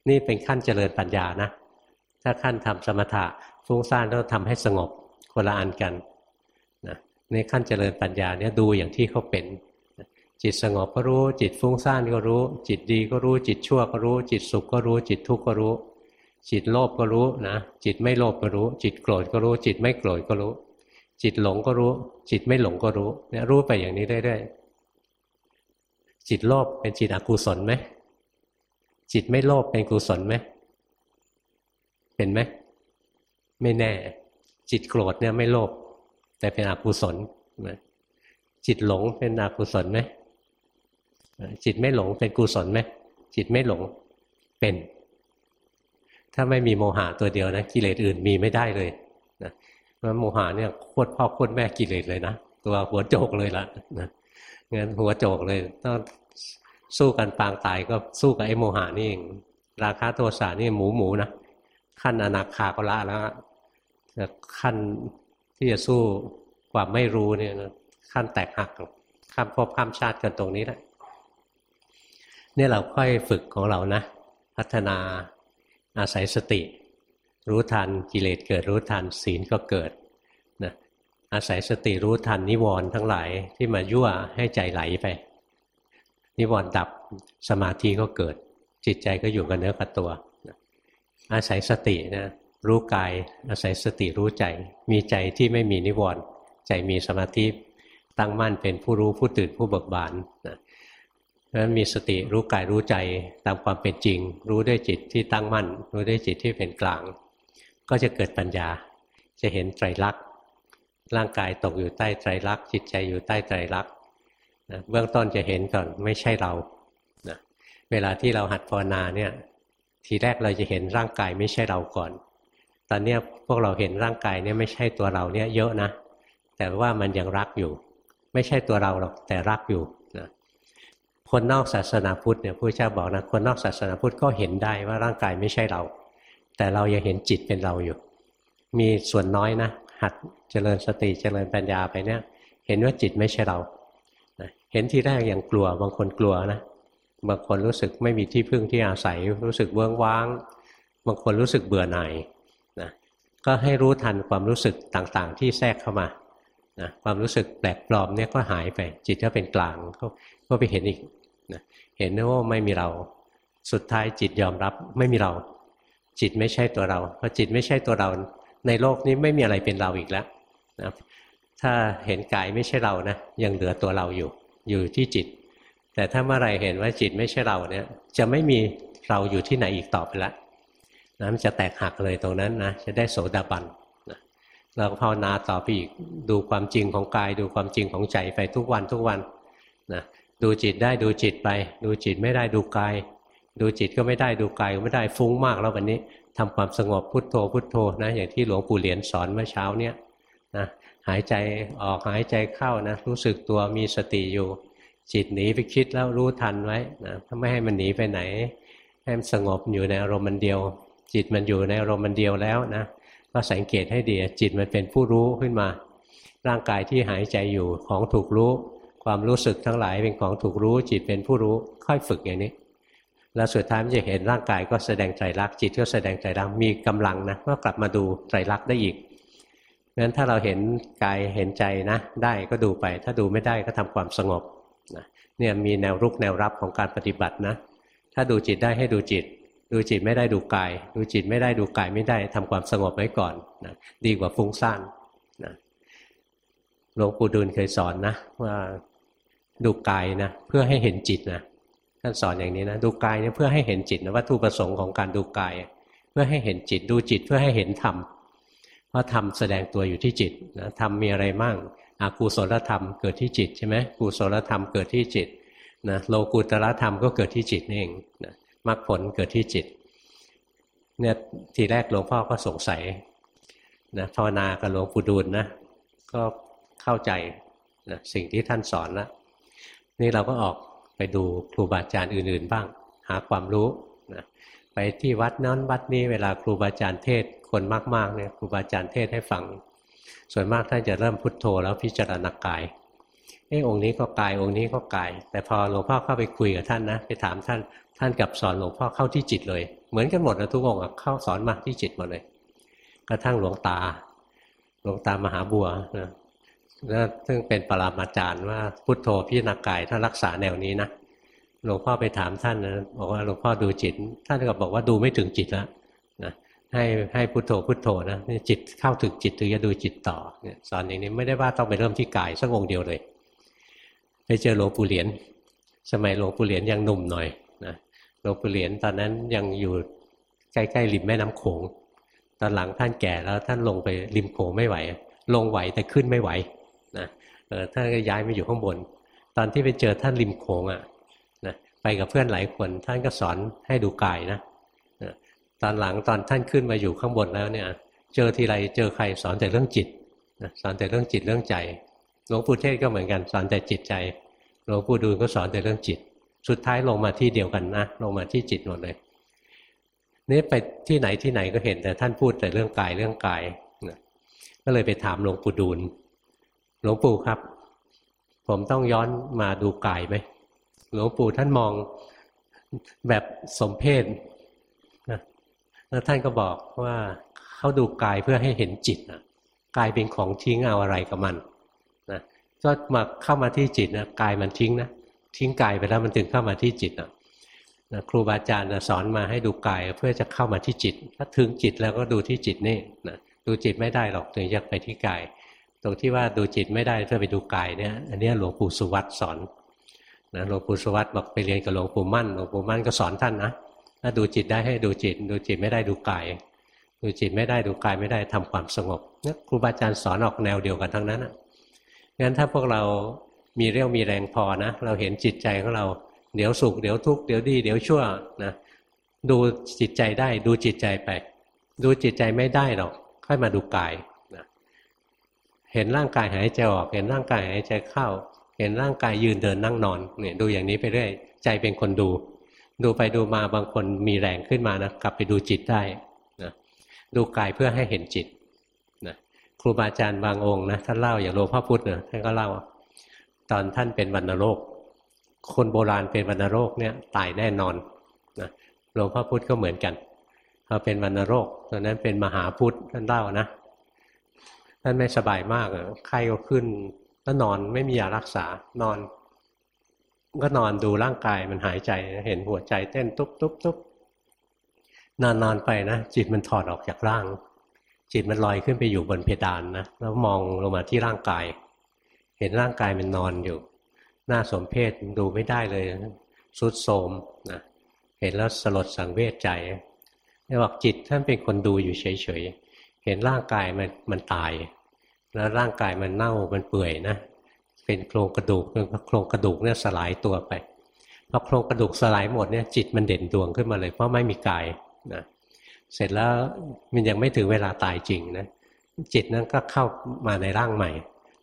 นี่เป็นขั้นเจริญปัญญานะ ถ้าขั้นทำสมถะฟุ้งซ่านต้องทำให้สงบคนละอันกันนะในขั้นเจริญปัญญาเนี่ยดูอย่างที่เขาเป็น จิตสงบก็รู้ จิตฟุ้งซ่านก็รู้ จิตดีก็รู้ จิตชั่วก็รู้ จิตสุขก็รู้ จิตทุกข์ก็รู้ จิตโลภก็รู้นะ จิตไม่โลภก็รู้ จิตโกรธก็รู้ จิตไม่โกรธก็รู้ จิตหลงก็รู้ จิตไม่หลงก็รู้เนี่ยรู้ไปอย่างนี้เรื่อยๆจิตโลภเป็นจิตอกุศลไหมจิตไม่โลภเป็นกุศลไหมเป็นไหมไม่แน่ จิตโกรธเนี่ยไม่โลภแต่เป็นอกุศลจิตหลงเป็นอกุศลไหม จิตไม่หลงเป็นกุศลไหมจิตไม่หลงเป็น ถ้าไม่มีโมหะตัวเดียวนะกิเลสอื่นมีไม่ได้เลยนะเพราะโมหะเนี่ยโคตรพ่อโคตรแม่กิเลสเลยนะตัวหัวโจกเลยละนะงั้นหัวโจกเลยต้องสู้กันปางตายก็สู้กับไอ้โมหานี่เองราคาโทสานี่หมูหมูนะขั้นอนาคาก็ละแล้วแต่ขั้นที่จะสู้ความไม่รู้เนี่ยขั้นแตกหักข้ามภพข้ามชาติกันตรงนี้แหละ นี่เราค่อยฝึกของเรานะ พัฒนาอาศัยสติ รู้ทันกิเลสเกิดรู้ทันศีลก็เกิดนะอาศัยสติรู้ทันนิวรณ์ทั้งหลายที่มายั่วให้ใจไหลไป นิวรณ์ดับสมาธิก็เกิด จิตใจก็อยู่กับเนื้อกับตัวอาศัยสตินะรู้กายอาศัยสติรู้ใจ มีใจที่ไม่มีนิวรณ์ใจมีสมาธิตั้งมั่นเป็นผู้รู้ผู้ตื่นผู้เบิกบานนะ นั้นมีสติรู้กายรู้ใจตามความเป็นจริง รู้ด้วยจิตที่ตั้งมั่น รู้ด้วยจิตที่เป็นกลาง ก็จะเกิดปัญญา จะเห็นไตรลักษณ์ร่างกายตกอยู่ใต้ไตรลักษณ์จิตใจอยู่ใต้ไตรลักษณ์เบื้องต้นจะเห็นก่อนไม่ใช่เรานะเวลาที่เราหัดภาวนาเนี่ยทีแรกเราจะเห็นร่างกายไม่ใช่เราก่อน ตอนนี้พวกเราเห็นร่างกายเนี่ยไม่ใช่ตัวเราเนี่ยเยอะนะ แต่ว่ามันยังรักอยู่ ไม่ใช่ตัวเราหรอกแต่รักอยู่ คนนอกศาสนาพุทธเนี่ยพระเจ้าบอกนะคนนอกศาสนาพุทธก็เห็นได้ว่าร่างกายไม่ใช่เรา แต่เรายังเห็นจิตเป็นเราอยู่ มีส่วนน้อยนะหัดเจริญสติเจริญปัญญาไปเนี่ย เห็นว่าจิตไม่ใช่เราเห็นทีแรกอยังกลัวบางคนกลัวนะบางคนรู้สึกไม่มีที่พึ่งที่อาศัย รู้สึกเบื้องว้าง บางคนรู้สึกเบื่อหน่ายนะก็ให้รู้ทันความรู้สึกต่างๆ ที่แทรกเข้ามานะความรู้สึกแปลกปลอมเนี่ยก็หายไปจิตก็เป็นกลางก็ไปเห็นอีก นะเห็นว่าไม่มีเรา สุดท้ายจิตยอมรับไม่มีเรา จิตไม่ใช่ตัวเราพอจิตไม่ใช่ตัวเรา ในโลกนี้ไม่มีอะไรเป็นเราอีกแล้วนะถ้าเห็นกายไม่ใช่เรานะยังเหลือตัวเราอยู่ อยู่ที่จิต แต่ถ้าเมื่อไรเห็นว่าจิตไม่ใช่เราเนี่ย จะไม่มีเราอยู่ที่ไหนอีกต่อไปแล้วนะมันจะแตกหักเลยตรงนั้นนะจะได้โสดาบันนะเราภาวนาต่อไปอีกดูความจริงของกาย ดูความจริงของใจไปทุกวันทุกวันนะ ดูจิตได้ดูจิตไป ดูจิตไม่ได้ดูกาย ดูจิตก็ไม่ได้ดูกายก็ไม่ได้ฟุ้งมากแล้ววันนี้ทำความสงบพุทโธพุทโธนะอย่างที่หลวงปู่เหรียญสอนเมื่อเช้าเนี่ยนะหายใจออกหายใจเข้านะรู้สึกตัวมีสติอยู่ จิตหนีไปคิดแล้วรู้ทันไว้นะถ้าไม่ให้มันหนีไปไหนให้มันสงบอยู่ในอารมณ์มันเดียว จิตมันอยู่ในอารมณ์มันเดียวแล้วนะก็สังเกตให้ดีจิตมันเป็นผู้รู้ขึ้นมา ร่างกายที่หายใจอยู่ของถูกรู้ ความรู้สึกทั้งหลายเป็นของถูกรู้จิตเป็นผู้รู้ค่อยฝึกอย่างนี้ แล้วสุดท้ายมันจะเห็นร่างกายก็แสดงไตรลักษณ์จิตก็แสดงไตรลักษณ์มีกำลังนะก็กลับมาดูไตรลักษณ์ได้อีกงั้นถ้าเราเห็นกายเห็นใจนะ ได้ก็ดูไป ถ้าดูไม่ได้ก็ทำความสงบนะเนี่ยมีแนวรุกแนวรับของการปฏิบัตินะ ถ้าดูจิตได้ให้ดูจิต ดูจิตไม่ได้ดูกาย ดูจิตไม่ได้ดูกายไม่ได้ทำความสงบไว้ก่อนนะดีกว่าฟุ้งซ่านนะหลวงปู่ดูลเคยสอนนะว่า ดูกายนะเพื่อให้เห็นจิตนะท่านสอนอย่างนี้นะดูกายเนี่ยเพื่อให้เห็นจิตนะวัตถุประสงค์ของการดูกาย เพื่อให้เห็นจิตดูจิตเพื่อให้เห็นธรรมเพราะธรรมแสดงตัวอยู่ที่จิตนะธรรมมีอะไรมั่งอากูศลธรรมเกิดที่จิตใช่ไหมกุศลธรรมเกิดที่จิตนะโลกุตระธรรมก็เกิดที่จิตนี่เองนะมรรคผลเกิดที่จิตเนี่ยทีแรกหลวงพ่อก็สงสัยนะภาวนากับหลวงปู่ดูลนะก็เข้าใจนะสิ่งที่ท่านสอนแล้ว นี่เราก็ออกไปดูครูบาอาจารย์อื่น ๆ บ้าง หาความรู้นะไปที่วัดนั้นวัดนี้เวลาครูบาอาจารย์เทศคนมากๆเนี่ยครูบาอาจารย์เทศให้ฟัง ส่วนมากท่านจะเริ่มพุทโธแล้วพิจารณากายเอ้องค์นี้ก็กายองค์นี้ก็กาย แต่พอหลวงพ่อเข้าไปคุยกับท่านนะไปถามท่านท่านกับสอนหลวงพ่อเข้าที่จิตเลย เหมือนกันหมดนะทุกองค์เข้าสอนมาที่จิตหมดเลย กระทั่งหลวงตา หลวงตามหาบัวนะ แล้วซึ่งเป็นปรามาจารย์ว่าพุทโธพิจารณากายถ้ารักษาแนวนี้นะหลวงพ่อไปถามท่านนะบอกว่าหลวงพ่อดูจิต ท่านก็บอกว่าดูไม่ถึงจิตแล้วนะให้ให้พุทโธพุทโธนะจิตเข้าถึงจิตถึงจะดูจิตต่อเนี่ยสอนอย่างนี้ไม่ได้ว่าต้องไปเริ่มที่กายสักองเดียวเลย ไปเจอหลวงปู่เหรียญสมัยหลวงปู่เหรียญยังหนุ่มหน่อยนะหลวงปู่เหรียญตอนนั้นยังอยู่ใกล้ๆริมแม่น้ำโขงตอนหลังท่านแก่แล้วท่านลงไปริมโขงไม่ไหว ลงไหวแต่ขึ้นไม่ไหว ท่านก็ย้ายมาอยู่ข้างบน ตอนที่ไปเจอท่านริมโขงอะนะไปกับเพื่อนหลายคนท่านก็สอนให้ดูกายนะตอนหลังตอนท่านขึ้นมาอยู่ข้างบนแล้วเนี่ย เจอทีไรเจอใครสอนแต่เรื่องจิตสอนแต่เรื่องจิตเรื่องใจหลวงปู่เทศก็เหมือนกันสอนแต่จิตใจหลวงปู่ดูลก็สอนแต่เรื่องจิต สุดท้ายลงมาที่เดียวกันนะลงมาที่จิตหมดเลยนี่ไปที่ไหนที่ไหนก็เห็นแต่ท่านพูดแต่เรื่องกายเรื่องกายก็เลยไปถามหลวงปู่ดูลหลวงปู่ครับ ผมต้องย้อนมาดูกายไหมหลวงปู่ท่านมองแบบสมเพศนะแล้วท่านก็บอกว่าเขาดูกายเพื่อให้เห็นจิตนะกายเป็นของทิ้งเอาอะไรกับมันนะก็มาเข้ามาที่จิตนะกายมันทิ้งนะทิ้งกายไปแล้วมันถึงเข้ามาที่จิตนะนะครูบาอาจารย์นะสอนมาให้ดูกายเพื่อจะเข้ามาที่จิต ถ้าถึงจิตแล้วก็ดูที่จิตนี่นะดูจิตไม่ได้หรอกถึงจะไปที่กาย ตรงที่ว่าดูจิตไม่ได้เพื่อไปดูกายเนี่ยอันนี้หลวงปู่สุวัตสอนนะหลวงปู่สุวัสดิ์บอกไปเรียนกับหลวงปู่มั่นหลวงปู่มั่นก็สอนท่านนะถ้าดูจิตได้ให้ดูจิต ดูจิตไม่ได้ดูกาย ดูจิตไม่ได้ดูกายไม่ได้ทำความสงบเนี่ยครูบาอาจารย์สอนออกแนวเดียวกันทั้งนั้นอะงั้นถ้าพวกเรามีเรี่ยวมีแรงพอนะเราเห็นจิตใจของเราเดี๋ยวสุขเดี๋ยวทุกข์เดี๋ยวดีเดี๋ยวชั่วนะดูจิตใจได้ดูจิตใจไป ดูจิตใจไม่ได้หรอก ค่อยมาดูกาย เห็นร่างกายหายใจออก เห็นร่างกายหายใจเข้า เห็นร่างกายยืนเดินนั่งนอนเนี่ยดูอย่างนี้ไปเรื่อยใจเป็นคนดู ดูไปดูมาบางคนมีแรงขึ้นมานะกลับไปดูจิตได้นะดูกายเพื่อให้เห็นจิตนะครูบาอาจารย์บางองค์นะท่านเล่าอย่างหลวงพ่อพุธเนี่ยท่านก็เล่า ตอนท่านเป็นวันโรค คนโบราณเป็นวันโรคเนี่ยตายแน่นอนนะหลวงพ่อพุธก็เหมือนกันพอเป็นวันโรคตอนนั้นเป็นมหาพุทธท่านเล่านะ ท่านไม่สบายมากไข้ก็ขึ้นแล้วนอนไม่มียารักษานอน ก็นอนดูร่างกายมันหายใจเห็นหัวใจเต้นตุ๊บตุ๊บตุ๊บนอนนอนไปนะจิตมันถอดออกจากร่าง จิตมันลอยขึ้นไปอยู่บนเพดานนะแล้วมองลงมาที่ร่างกาย เห็นร่างกายมันนอนอยู่ หน้าสมเพศดูไม่ได้เลยสุดโทมนะเห็นแล้วสลดสังเวชใจนี่บอกจิตท่านเป็นคนดูอยู่เฉยๆ เห็นร่างกายมันมันตาย แล้วร่างกายมันเน่ามันเปื่อยนะเป็นโครงกระดูกโครงกระดูกเนี่ยสลายตัวไปพอโครงกระดูกสลายหมดเนี่ยจิตมันเด่นดวงขึ้นมาเลยเพราะไม่มีกายนะเสร็จแล้วมันยังไม่ถึงเวลาตายจริงนะจิตนั้นก็เข้ามาในร่างใหม่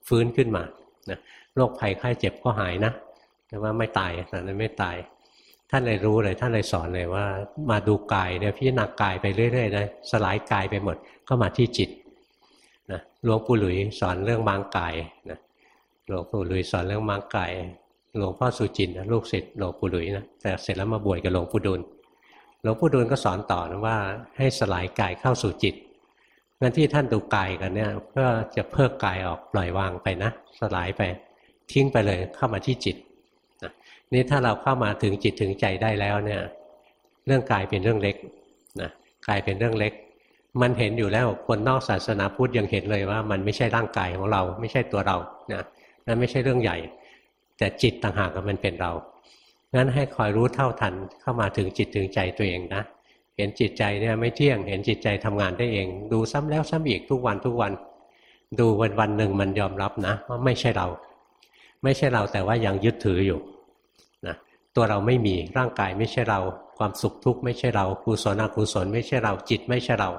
ฟื้นขึ้นมานะโรคภัยไข้เจ็บก็หายนะแต่ว่าไม่ตายตอนนั้นไม่ตาย ท่านเลยรู้เลย ท่านเลยสอนเลยว่า มาดูกายเนี่ยพี่นักกายไปเรื่อยๆนะสลายกายไปหมดก็มาที่จิตนะหลวงปู่หลุยสอนเรื่องมางกายนะหลวงปู่หลุยสอนเรื่องมางกายหลวงพ่อสุจินนะลูกศิษย์หลวงปู่หลุยนะแต่เสร็จแล้วมาบวชกับหลวงปู่ดุลหลวงปู่ดูลก็สอนต่อนะว่าให้สลายกายเข้าสู่จิตงั้นที่ท่านดูกายกันเนี่ยเพื่อจะเพิกกายออกปล่อยวางไปนะ สลายไปทิ้งไปเลยเข้ามาที่จิต นี่ถ้าเราเข้ามาถึงจิตถึงใจได้แล้วเนี่ย เรื่องกายเป็นเรื่องเล็กนะกายเป็นเรื่องเล็ก มันเห็นอยู่แล้วคนนอกศาสนาพุทธยังเห็นเลยว่า มันไม่ใช่ร่างกายของเรา ไม่ใช่ตัวเรานะนั่นไม่ใช่เรื่องใหญ่ แต่จิตต่างหากมันเป็นเรางั้นให้คอยรู้เท่าทันเข้ามาถึงจิตถึงใจตัวเองนะเห็นจิตใจเนี่ยไม่เที่ยง เห็นจิตใจทำงานได้เอง ดูซ้ำแล้วซ้ำอีกทุกวันทุกวัน ดูวันวันหนึ่งมันยอมรับนะว่าไม่ใช่เรา ไม่ใช่เราแต่ว่ายังยึดถืออยู่ ตัวเราไม่มีร่างกายไม่ใช่เรา ความสุขทุกข์ไม่ใช่เรากุศลอกุศลไม่ใช่เราจิตไม่ใช่เรา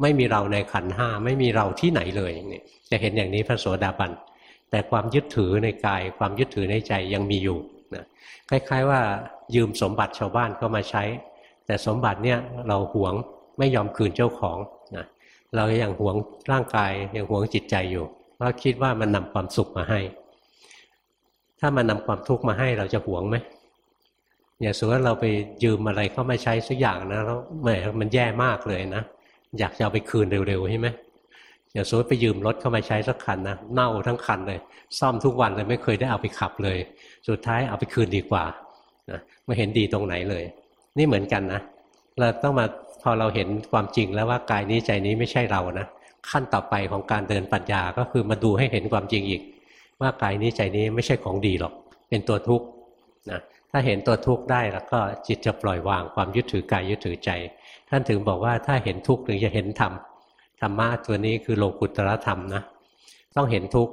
ไม่มีเราในขันห้าไม่มีเราที่ไหนเลยนี่จะเห็นอย่างนี้พระโสดาบันแต่ความยึดถือในกาย ความยึดถือในใจยังมีอยู่นะคล้ายๆว่ายืมสมบัติชาวบ้านก็มาใช้ แต่สมบัติเนี่ยเราหวงไม่ยอมคืนเจ้าของนะเรายัางหวงร่างกายยังหวงจิตใจอยู่เพราะคิดว่ามันนำความสุขมาให้ ถ้ามันนำความทุกข์มาให้เราจะหวงไหม อย่าสมมติเราไปยืมอะไรเข้ามาใช้สักอย่างนะแล้วแหมมันแย่มากเลยนะอยากจะเอาไปคืนเร็วๆใช่ไหมอย่าสมมติไปยืมรถเข้ามาใช้สักคันนะเน่าทั้งคันเลย ซ่อมทุกวันเลยไม่เคยได้เอาไปขับเลย สุดท้ายเอาไปคืนดีกว่านะไม่เห็นดีตรงไหนเลย นี่เหมือนกันนะเราต้องมาพอเราเห็นความจริงแล้วว่ากายนี้ใจนี้ไม่ใช่เรานะขั้นต่อไปของการเดินปัญญาก็คือมาดูให้เห็นความจริงอีก ว่ากายนี้ใจนี้ไม่ใช่ของดีหรอก เป็นตัวทุกข์นะ ถ้าเห็นตัวทุกข์ได้แล้วก็จิตจะปล่อยวางความยึดถือกายยึดถือใจ ท่านถึงบอกว่าถ้าเห็นทุกข์ถึงจะเห็นธรรมธรรมะตัวนี้คือโลกุตรธรรมนะต้องเห็นทุกข์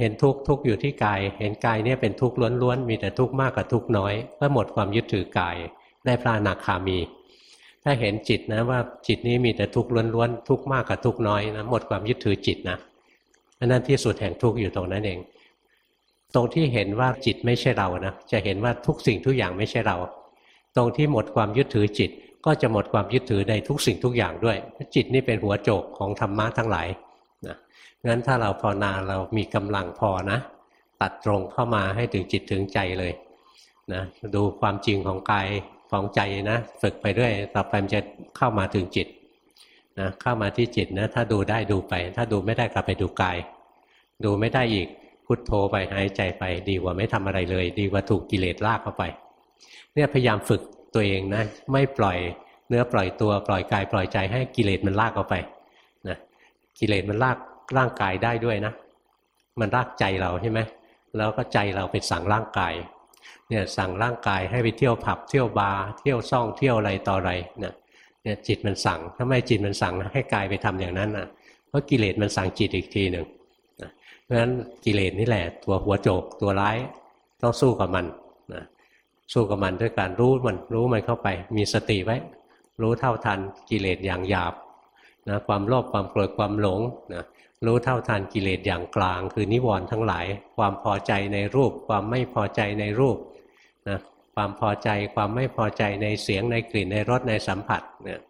เห็นทุกข์ทุกข์อยู่ที่กาย เห็นกายเนี่ยเป็นทุกข์ล้วนๆมีแต่ทุกข์มากกับทุกข์น้อยก็หมดความยึดถือกายได้พระอนาคามี ถ้าเห็นจิตนะว่าจิตนี้มีแต่ทุกข์ล้วนๆทุกข์มากกับทุกข์น้อยนะหมดความยึดถือจิตนะอันนั้นที่สุดแห่งทุกข์อยู่ตรงนั้นเอง ตรงที่เห็นว่าจิตไม่ใช่เรานะจะเห็นว่าทุกสิ่งทุกอย่างไม่ใช่เรา ตรงที่หมดความยึดถือจิต ก็จะหมดความยึดถือในทุกสิ่งทุกอย่างด้วย จิตนี่เป็นหัวโจกของธรรมะทั้งหลายนะงั้นถ้าเราภาวนาเรามีกำลังพอนะ ตัดตรงเข้ามาให้ถึงจิตถึงใจเลยนะดูความจริงของกายของใจนะฝึกไปด้วยต่อไปมันจะเข้ามาถึงจิตนะเข้ามาที่จิตนะถ้าดูได้ดูไป ถ้าดูไม่ได้กลับไปดูกาย ดูไม่ได้อีก พุทโธไปหายใจไป ดีกว่าไม่ทำอะไรเลย ดีกว่าถูกกิเลสลากเข้าไป เนี่ยพยายามฝึกตัวเองนะ ไม่ปล่อยเนื้อปล่อยตัวปล่อยกายปล่อยใจให้กิเลสมันลากเอาไปนะกิเลสมันลากร่างกายได้ด้วยนะ มันลากใจเราใช่ไหมแล้วก็ใจเราไปสั่งร่างกายเนี่ยสั่งร่างกายให้ไปเที่ยวผับเที่ยวบาร์เที่ยวซ่องเที่ยวอะไรต่ออะไรเนี่ยเนี่ยจิตมันสั่งทำไม่จิตมันสั่งให้กายไปทำอย่างนั้นนะเพราะกิเลสมันสั่งจิตอีกทีหนึ่ง เพราะฉะนั้นกิเลสนี่แหละ ตัวหัวโจกตัวร้ายต้องสู้กับมันนะสู้กับมันด้วยการรู้มันรู้มันเข้าไป มีสติไว้ รู้เท่าทันกิเลสอย่างหยาบนะความโลภความโกรธความหลงนะรู้เท่าทันกิเลสอย่างกลาง คือนิวรณ์ทั้งหลาย ความพอใจในรูป ความไม่พอใจในรูปนะความพอใจความไม่พอใจในเสียงในกลิ่นในรสในสัมผัสเนี่ย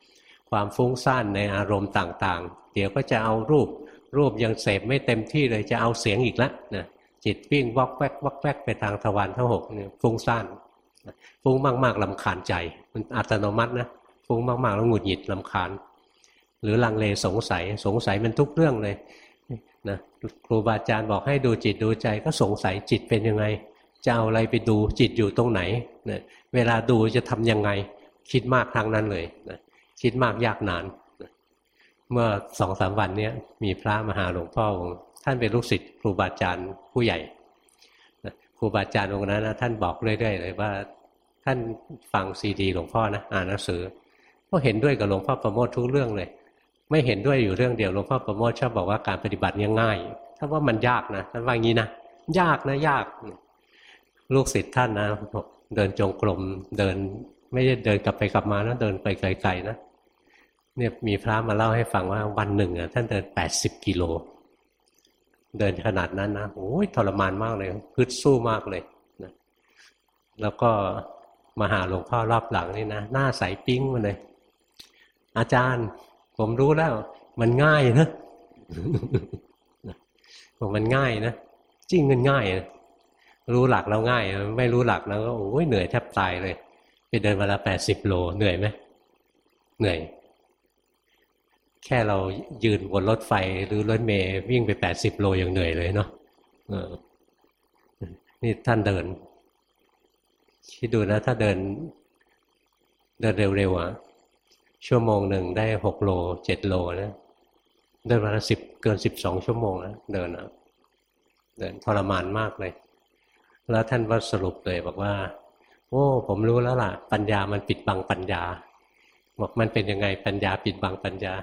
ความฟุ้งซ่านในอารมณ์ต่างๆ เดี๋ยวก็จะเอารูป รูปยังเสพไม่เต็มที่เลยจะเอาเสียงอีกแล้วนะจิตวิ่งวอกแวกวอกแวกไปทางทวารทั้งหกเนี่ยฟุ้งซ่านฟุ้งมากๆลำคาญใจ มันอัตโนมัตินะฟุ้งมากๆแล้วหงุดหงิดลำคาญ หรือลังเลสงสัยสงสัยมันทุกเรื่องเลยนะครูบาอาจารย์บอกให้ดูจิตดูใจก็สงสัยจิตเป็นยังไง จะเอาอะไรไปดูจิตอยู่ตรงไหนนะเวลาดูจะทํำยังไง คิดมากทางนั้นเลยนะคิดมากยากนาน เมื่อสองสามวันนี้มีพระมหาหลวงพ่อองค์ท่านเป็นลูกศิษย์ครูบาอาจารย์ผู้ใหญ่ครูบาอาจารย์องค์นั้นนะท่านบอกเรื่อยๆเลยว่า ท่านฟังซีดีหลวงพ่อนะอ่านหนังสือ ก็เห็นด้วยกับหลวงพ่อประโมททุกเรื่องเลย ไม่เห็นด้วยอยู่เรื่องเดียวหลวงพ่อประโมทชอบบอกว่าการปฏิบัติเนี่ยง่ายถ้าว่ามันยากนะท่านว่างี้นะยากนะยาก ลูกศิษย์ท่านนะเดินจงกรมเดินไม่ได้เดินกลับไปกลับมานะเดินไปไกลๆนะ เนี่ยมีพระมาเล่าให้ฟังว่าวันหนึ่งอะท่านเดินแปดสิบกิโล เดินขนาดนั้นนะโอ้ยทรมานมากเลยพึดสู้มากเลยนะแล้วก็มาหาหลวงพ่อรอบหลังนี่นะหน้าใสปิ้งมาเลย อาจารย์ ผมรู้แล้ว มันง่ายนะผมมันง่ายนะจริงมันง่ายนะรู้หลักแล้วง่าย ไม่รู้หลักแล้วก็โอ้ยเหนื่อยแทบตายเลย ไปเดินเวลาแปดสิบโลเหนื่อยไหมเหนื่อย แค่เรายืนบนรถไฟหรือรถเมย์วิ่งไปแปดสิบโลยังเหนื่อยเลยเนาะนี่ท่านเดินคิดดูนะถ้าเดิน เดินเร็วๆอะชั่วโมงหนึ่งได้หกโลเจ็ดโลนะเดินวันละสิบเกินสิบสองชั่วโมงนะเดินอะเดินทรมานมากเลย แล้วท่านว่าสรุปเลยบอกว่า โอ้ ผมรู้แล้วล่ะ ปัญญามันปิดบังปัญญา บอกมันเป็นยังไงปัญญาปิดบังปัญญา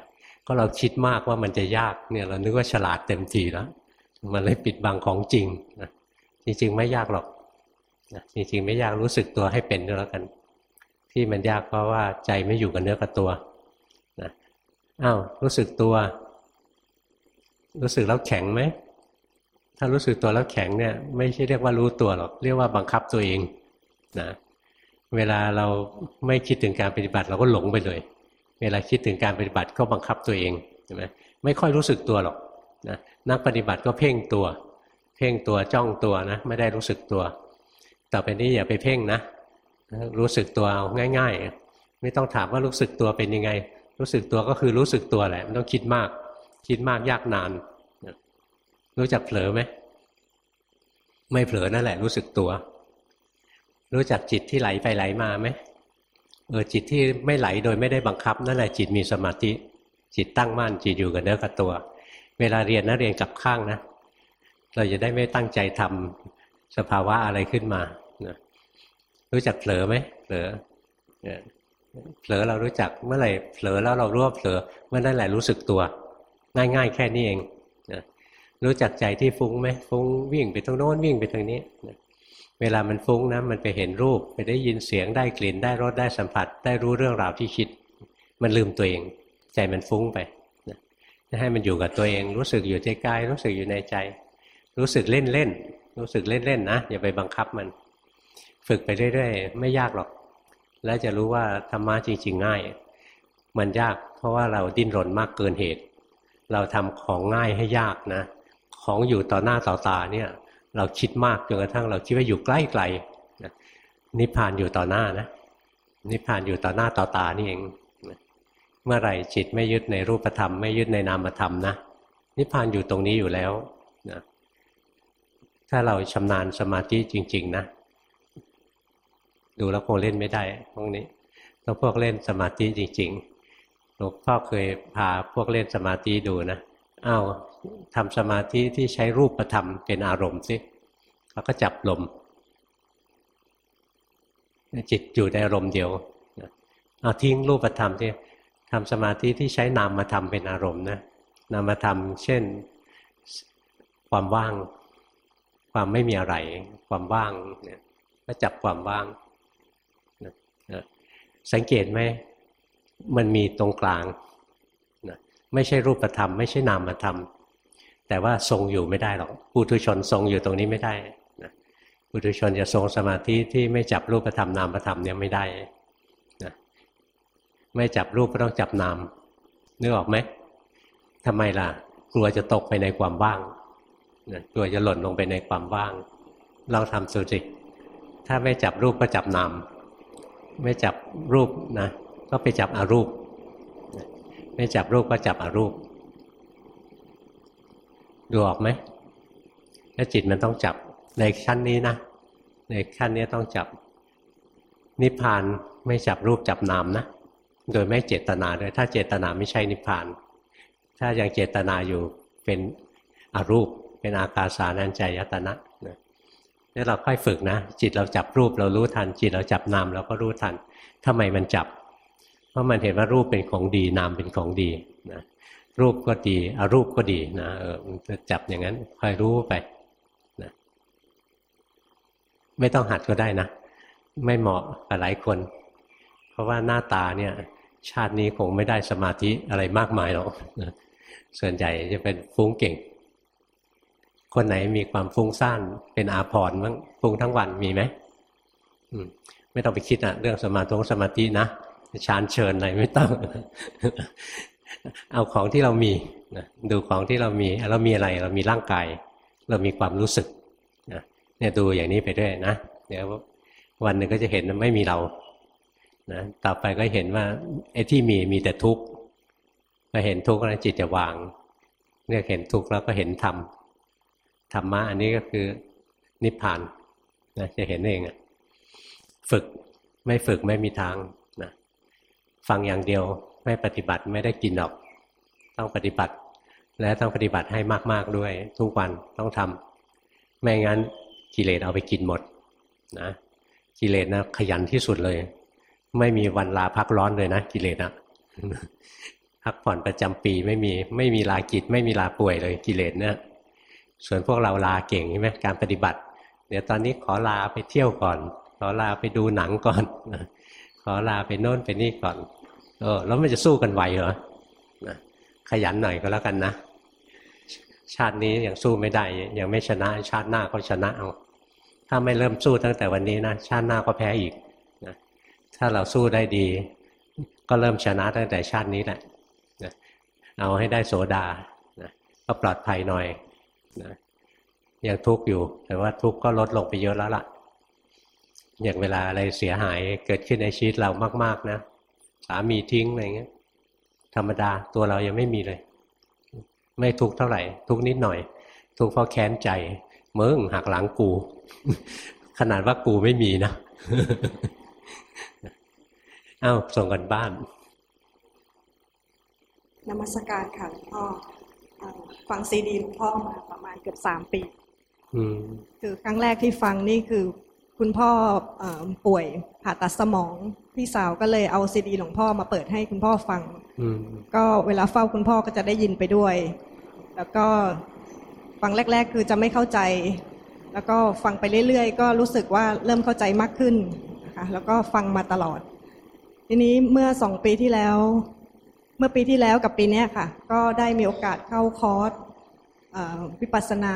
ก็เราคิดมากว่ามันจะยากเนี่ยเรานึกว่าฉลาดเต็มทีแล้วมันเลยปิดบังของจริงนะจริง ๆ ไม่ยากหรอกนะจริง ๆ ไม่ยากรู้สึกตัวให้เป็นก็แล้วกัน ที่มันยากเพราะว่าใจไม่อยู่กับเนื้อกับตัวนะอ้าวรู้สึกตัว รู้สึกแล้วแข็งไหมถ้ารู้สึกตัวแล้วแข็งเนี่ยไม่ใช่เรียกว่ารู้ตัวหรอกเรียกว่าบังคับตัวเองนะเวลาเราไม่คิดถึงการปฏิบัติเราก็หลงไปเลย เวลาคิดถึงการปฏิบัติก็บังคับตัวเองใช่ไหมไม่ค่อยรู้สึกตัวหรอกนะนักปฏิบัติก็เพ่งตัว เพ่งตัวจ้องตัวนะ ไม่ได้รู้สึกตัว ต่อไปนี้อย่าไปเพ่งนะ รู้สึกตัวเอาง่าย ๆ ไม่ต้องถามว่ารู้สึกตัวเป็นยังไง รู้สึกตัวก็คือรู้สึกตัวแหละไม่ต้องคิดมาก คิดมากยากนาน รู้จักเผลอไหมไม่เผลอนั่นแหละ รู้สึกตัว รู้จักจิตที่ไหลไปไหลมาไหม เออจิตที่ไม่ไหลโดยไม่ได้บังคับ นั่นแหละจิตมีสมาธิ จิตตั้งมั่นจิตอยู่กับเนื้อกับตัว เวลาเรียนนะเรียนกับข้างนะ เราจะได้ไม่ตั้งใจทำสภาวะอะไรขึ้นมารู้จักเผลอไหมเผลอเผลอเรารู้จักเมื่อไหร่เผลอแล้วเรารู้ว่าเผลอเมื่อนั้นแหละรู้สึกตัว ง่ายๆ แค่นี้เองรู้จักใจที่ฟุ้งไหมฟุ้งวิ่งไปทางโน้นวิ่งไปทางนี้ เวลามันฟุ้งนะมันไปเห็นรูปไปได้ยินเสียงได้กลิ่นได้รสได้สัมผัส ได้รู้เรื่องราวที่คิด มันลืมตัวเอง ใจมันฟุ้งไปให้มันอยู่กับตัวเอง รู้สึกอยู่ในกายรู้สึกอยู่ในใจ รู้สึกเล่นๆรู้สึกเล่นๆนะอย่าไปบังคับมัน ฝึกไปเรื่อยๆ ไม่ยากหรอก แล้วจะรู้ว่าธรรมะจริง ๆ ง่าย มันยากเพราะว่าเราดิ้นรนมากเกินเหตุ เราทำของง่ายให้ยากนะ ของอยู่ต่อหน้าต่อตาเนี่ย เราคิดมากจนกระทั่งเราคิดว่าอยู่ใกล้ๆนิพพานอยู่ต่อหน้านะนิพพานอยู่ต่อหน้าต่อตานี่เองเมื่อไหร่จิตไม่ยึดในรูปธรรมไม่ยึดในนามธรรมนะนิพพานอยู่ตรงนี้อยู่แล้วนะถ้าเราชำนาญสมาธิจริง ๆ นะดูแล้วคงเล่นไม่ได้พวกนี้ต้องพวกเล่นสมาธิจริงๆหลวงพ่อเคยพาพวกเล่นสมาธิดูนะ เอาทำสมาธิที่ใช้รูปธรรมเป็นอารมณ์สิแล้วก็จับลม จิตอยู่ในอารมณ์เดียวเอาทิ้งรูปธรรมที่ทำสมาธิที่ใช้นามมาทำเป็นอารมณ์นะนามธรรมเช่นความว่าง ความไม่มีอะไร ความว่างเนี่ยก็จับความว่างนะสังเกตไหมมันมีตรงกลาง ไม่ใช่รูปธรรมไม่ใช่นามธรรมแต่ว่าทรงอยู่ไม่ได้หรอกปุถุชนทรงอยู่ตรงนี้ไม่ได้นะปุถุชนจะทรงสมาธิที่ไม่จับรูปธรรมนามธรรมเนี่ยไม่ได้นะไม่จับรูปก็ต้องจับนามนึกออกไหมทำไมล่ะ กลัวจะตกไปในความว่างนะกลัวจะหล่นลงไปในความว่างลองทำสุจิถ้าไม่จับรูปก็จับนามไม่จับรูปนะ ก็ไปจับอารูป ไม่จับรูปก็จับอรูป ดูออกไหมถ้าจิตมันต้องจับในขั้นนี้นะในขั้นนี้ต้องจับ นิพพานไม่จับรูปจับนามนะโดยไม่เจตนาด้วยถ้าเจตนาไม่ใช่นิพพาน ถ้ายังเจตนาอยู่เป็นอรูป เป็นอากาสานัญจายตนะนี่เราค่อยฝึกนะ จิตเราจับรูปเรารู้ทัน จิตเราจับนามเราก็รู้ทันทำไมมันจับ เพราะมันเห็นว่ารูปเป็นของดีนามเป็นของดีนะรูปก็ดีอารูปก็ดีนะเออจะจับอย่างนั้นคอยรู้ไปนะไม่ต้องหัดก็ได้นะ ไม่เหมาะกับหลายคน เพราะว่าหน้าตาเนี่ย ชาตินี้คงไม่ได้สมาธิอะไรมากมายหรอกส่วนใหญ่จะเป็นฟุ้งเก่ง คนไหนมีความฟุ้งซ่านเป็นอาภรณ์มั้งฟุ้งทั้งวันมีไหมไม่ต้องไปคิดอะเรื่องสมาธิสมาธินะ ชานเชิญอะไรไม่ต้อง เอาของที่เรามีนะดูของที่เรามี เรามีอะไร เรามีร่างกาย เรามีความรู้สึกนะเนี่ยดูอย่างนี้ไปด้วยนะเดี๋ยววันหนึ่งก็จะเห็นไม่มีเรานะต่อไปก็เห็นว่าไอ้ที่มีมีแต่ทุกข์พอเห็นทุกข์แล้วจิตจะวางเนี่ยเห็นทุกข์แล้วก็เห็นธรรมธรรมะอันนี้ก็คือนิพพานนะจะเห็นเองอะฝึกไม่ฝึกไม่มีทาง ฟังอย่างเดียวไม่ปฏิบัติไม่ได้กินหรอก ต้องปฏิบัติ และต้องปฏิบัติให้มากๆด้วย ทุกวันต้องทำไม่งั้นกิเลสเอาไปกินหมดนะกิเลสนะขยันที่สุดเลย ไม่มีวันลาพักร้อนเลยนะกิเลสนะพักผ่อนประจำปีไม่มีไม่มีลากิจ ไม่มีลาป่วยเลยกิเลสเนี่ยส่วนพวกเราลาเก่งใช่ไหมการปฏิบัติ เดี๋ยวตอนนี้ขอลาไปเที่ยวก่อน ขอลาไปดูหนังก่อน ขอลาไปโน่นไปนี่ก่อน เออ แล้วมันจะสู้กันไหวเหรอนะขยันหน่อยก็แล้วกันนะ ชาตินี้ยังสู้ไม่ได้ ยังไม่ชนะ ชาติหน้าก็ชนะเอา ถ้าไม่เริ่มสู้ตั้งแต่วันนี้นะ ชาติหน้าก็แพ้อีกนะถ้าเราสู้ได้ดี ก็เริ่มชนะตั้งแต่ชาตินี้แหละนะเอาให้ได้โสดานะก็ปลอดภัยหน่อยนะยังทุกข์อยู่ แต่ว่าทุกข์ก็ลดลงไปเยอะแล้วล่ะ อย่างเวลาอะไรเสียหายเกิดขึ้นในชีวิตเรามาก ๆนะสามีทิ้งอะไรเงี้ย ธรรมดาตัวเรายังไม่มีเลย ไม่ทุกข์เท่าไหร่ ทุกข์นิดหน่อย ทุกข์เพราะแค้นใจมึงหักหลังกู ขนาดว่ากูไม่มีนะอ้าวส่งกันบ้านนมัสการค่ะพ่อฟังซีดีหลวงพ่อมาประมาณเกือบสามปีคือครั้งแรกที่ฟังนี่คือ คุณพ่อป่วยผ่าตัดสมอง พี่สาวก็เลยเอาซีดีหลวงพ่อมาเปิดให้คุณพ่อฟังก็เวลาเฝ้าคุณพ่อก็จะได้ยินไปด้วย แล้วก็ฟังแรก ๆ คือจะไม่เข้าใจ แล้วก็ฟังไปเรื่อยๆ ก็รู้สึกว่าเริ่มเข้าใจมากขึ้นนะคะแล้วก็ฟังมาตลอด ทีนี้เมื่อสองปีที่แล้ว เมื่อปีที่แล้วกับปีนี้ค่ะ ก็ได้มีโอกาสเข้าคอร์สวิปัสสนา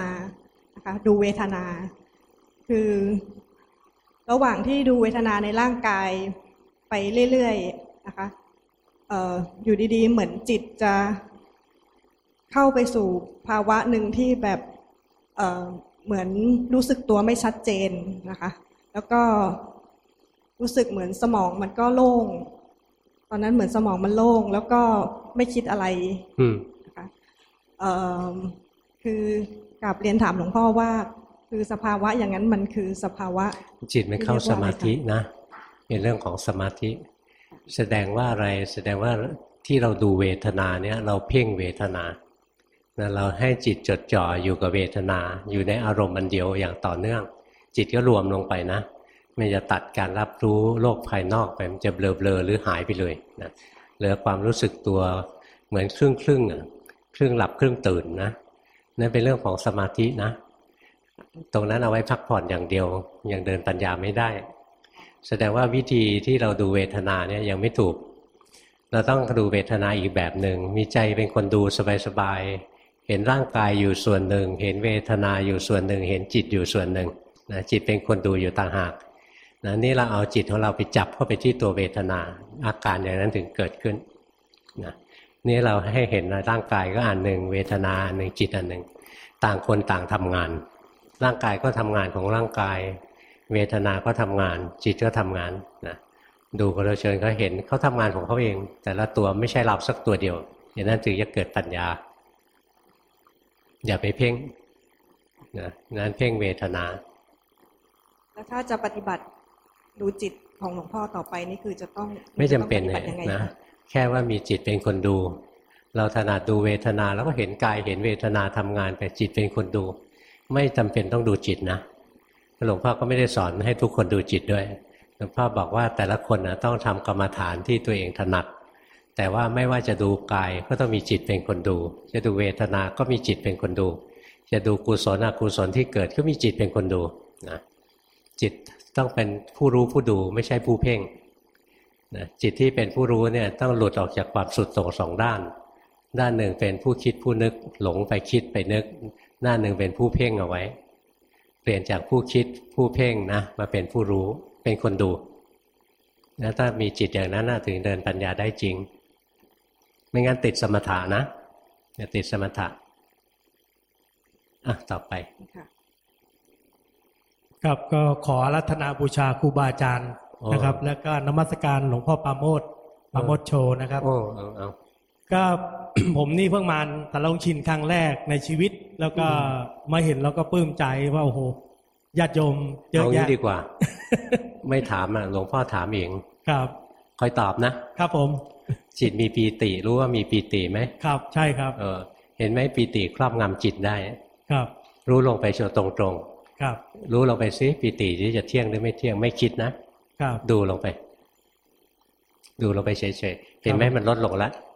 นะคะดูเวทนา คือ ระหว่างที่ดูเวทนาในร่างกายไปเรื่อยๆนะคะอยู่ดีๆ เหมือนจิตจะเข้าไปสู่ภาวะหนึ่งที่แบบเเหมือนรู้สึกตัวไม่ชัดเจนนะคะ แล้วก็รู้สึกเหมือนสมองมันก็โล่ง ตอนนั้นเหมือนสมองมันโล่ง แล้วก็ไม่คิดอะไรนะคะคือกราบเรียนถามหลวงพ่อว่า คือสภาวะอย่างนั้นมันคือสภาวะ จิตไม่เข้าสมาธินะ เป็นเรื่องของสมาธิ แสดงว่าอะไรแสดงว่าที่เราดูเวทนาเนี่ยเราเพ่งเวทนานะเราให้จิตจดจ่ออยู่กับเวทนา อยู่ในอารมณ์มันเดียวอย่างต่อเนื่อง จิตก็รวมลงไปนะมันจะตัดการรับรู้โลกภายนอกไปมันจะเบลอๆหรือหายไปเลยนะเหลือความรู้สึกตัวเหมือนครึ่งครึ่งอะครึ่งหลับครึ่งตื่นนะนั่นเป็นเรื่องของสมาธินะ ตรงนั้นเอาไว้พักผ่อนอย่างเดียวยังเดินปัญญาไม่ได้ แสดงว่าวิธีที่เราดูเวทนาเนี่ยยังไม่ถูก เราต้องดูเวทนาอีกแบบหนึ่งมีใจเป็นคนดูสบายๆเห็นร่างกายอยู่ส่วนหนึ่ง เห็นเวทนาอยู่ส่วนหนึ่ง เห็นจิตอยู่ส่วนหนึ่งนะจิตเป็นคนดูอยู่ต่างหากนะนี่เราเอาจิตของเราไปจับเข้าไปที่ตัวเวทนา อาการอย่างนั้นถึงเกิดขึ้นนะนี่เราให้เห็นร่างกายก็อันหนึ่งเวทนาอันหนึ่งจิตอันหนึ่งต่างคนต่างทำงาน ร่างกายก็ทำงานของร่างกาย เวทนาก็ทำงาน จิตก็ทำงานนะดูก็เราเชิญเขาเห็นเขาทำงานของเขาเอง แต่ละตัวไม่ใช่เราสักตัวเดียวอย่างนั้นถึงจะเกิดปัญญา อย่าไปเพ่งนะนั้นเพ่งเวทนา แล้วถ้าจะปฏิบัติดูจิตของหลวงพ่อต่อไปนี่คือจะต้องไม่จำเป็นเลเลยยนะแค่ว่ามีจิตเป็นคนดู เราถนัดดูเวทนาแล้วก็เห็นกายเห็นเวทนาทำงานไปจิตเป็นคนดู ไม่จำเป็นต้องดูจิตนะหลวงพ่อก็ไม่ได้สอนให้ทุกคนดูจิตด้วยหลวงพ่อบอกว่าแต่ละคนนะต้องทำกรรมฐานที่ตัวเองถนัด แต่ว่าไม่ว่าจะดูกายก็ต้องมีจิตเป็นคนดู จะดูเวทนา ก็มีจิตเป็นคนดู จะดูกุศลอกุศลที่เกิดก็มีจิตเป็นคนดูนะจิตต้องเป็นผู้รู้ผู้ดูไม่ใช่ผู้เพ่งนะจิตที่เป็นผู้รู้เนี่ยต้องหลุดออกจากความสุดโต่งสองด้าน ด้านหนึ่งเป็นผู้คิดผู้นึกหลงไปคิดไปนึก ด้านหนึ่งเป็นผู้เพ่งเอาไว้ เปลี่ยนจากผู้คิดผู้เพ่งนะมาเป็นผู้รู้เป็นคนดูนะถ้ามีจิตอย่างนั้นนะถึงเดินปัญญาได้จริง ไม่งั้นติดสมถะนะอย่าติดสมถะอะต่อไปค่ะครับก็ขออารัธนาบูชาครูบาอาจารย์โอ้นะครับ แล้วก็นมัสการหลวงพ่อปราโมดปราโมดโชว์นะครับโอ้เอาเอาก็ ผมนี่เพิ่งมาตะลงชินครั้งแรกในชีวิต แล้วก็มาเห็นแล้วก็ปลื้มใจว่าโอ้โหญาติโยมเยอะเอางี้แยะดีกว่า ไม่ถามอะหลวงพ่อถามเองครับคอยตอบนะ ครับผม จิตมีปีติรู้ว่ามีปีติไหมครับ ใช่ครับ เออ เห็นไหมปีติครอบงำจิตได้ ครับ รู้ลงไปโชว์ตรงครับๆรู้ลงไปซิปีติที่จะเที่ยงหรือไม่เที่ยงไม่คิดนะครับ ดูลงไป ดูลงไปเฉยๆเห็นไหมมันลดลงแล้วครับ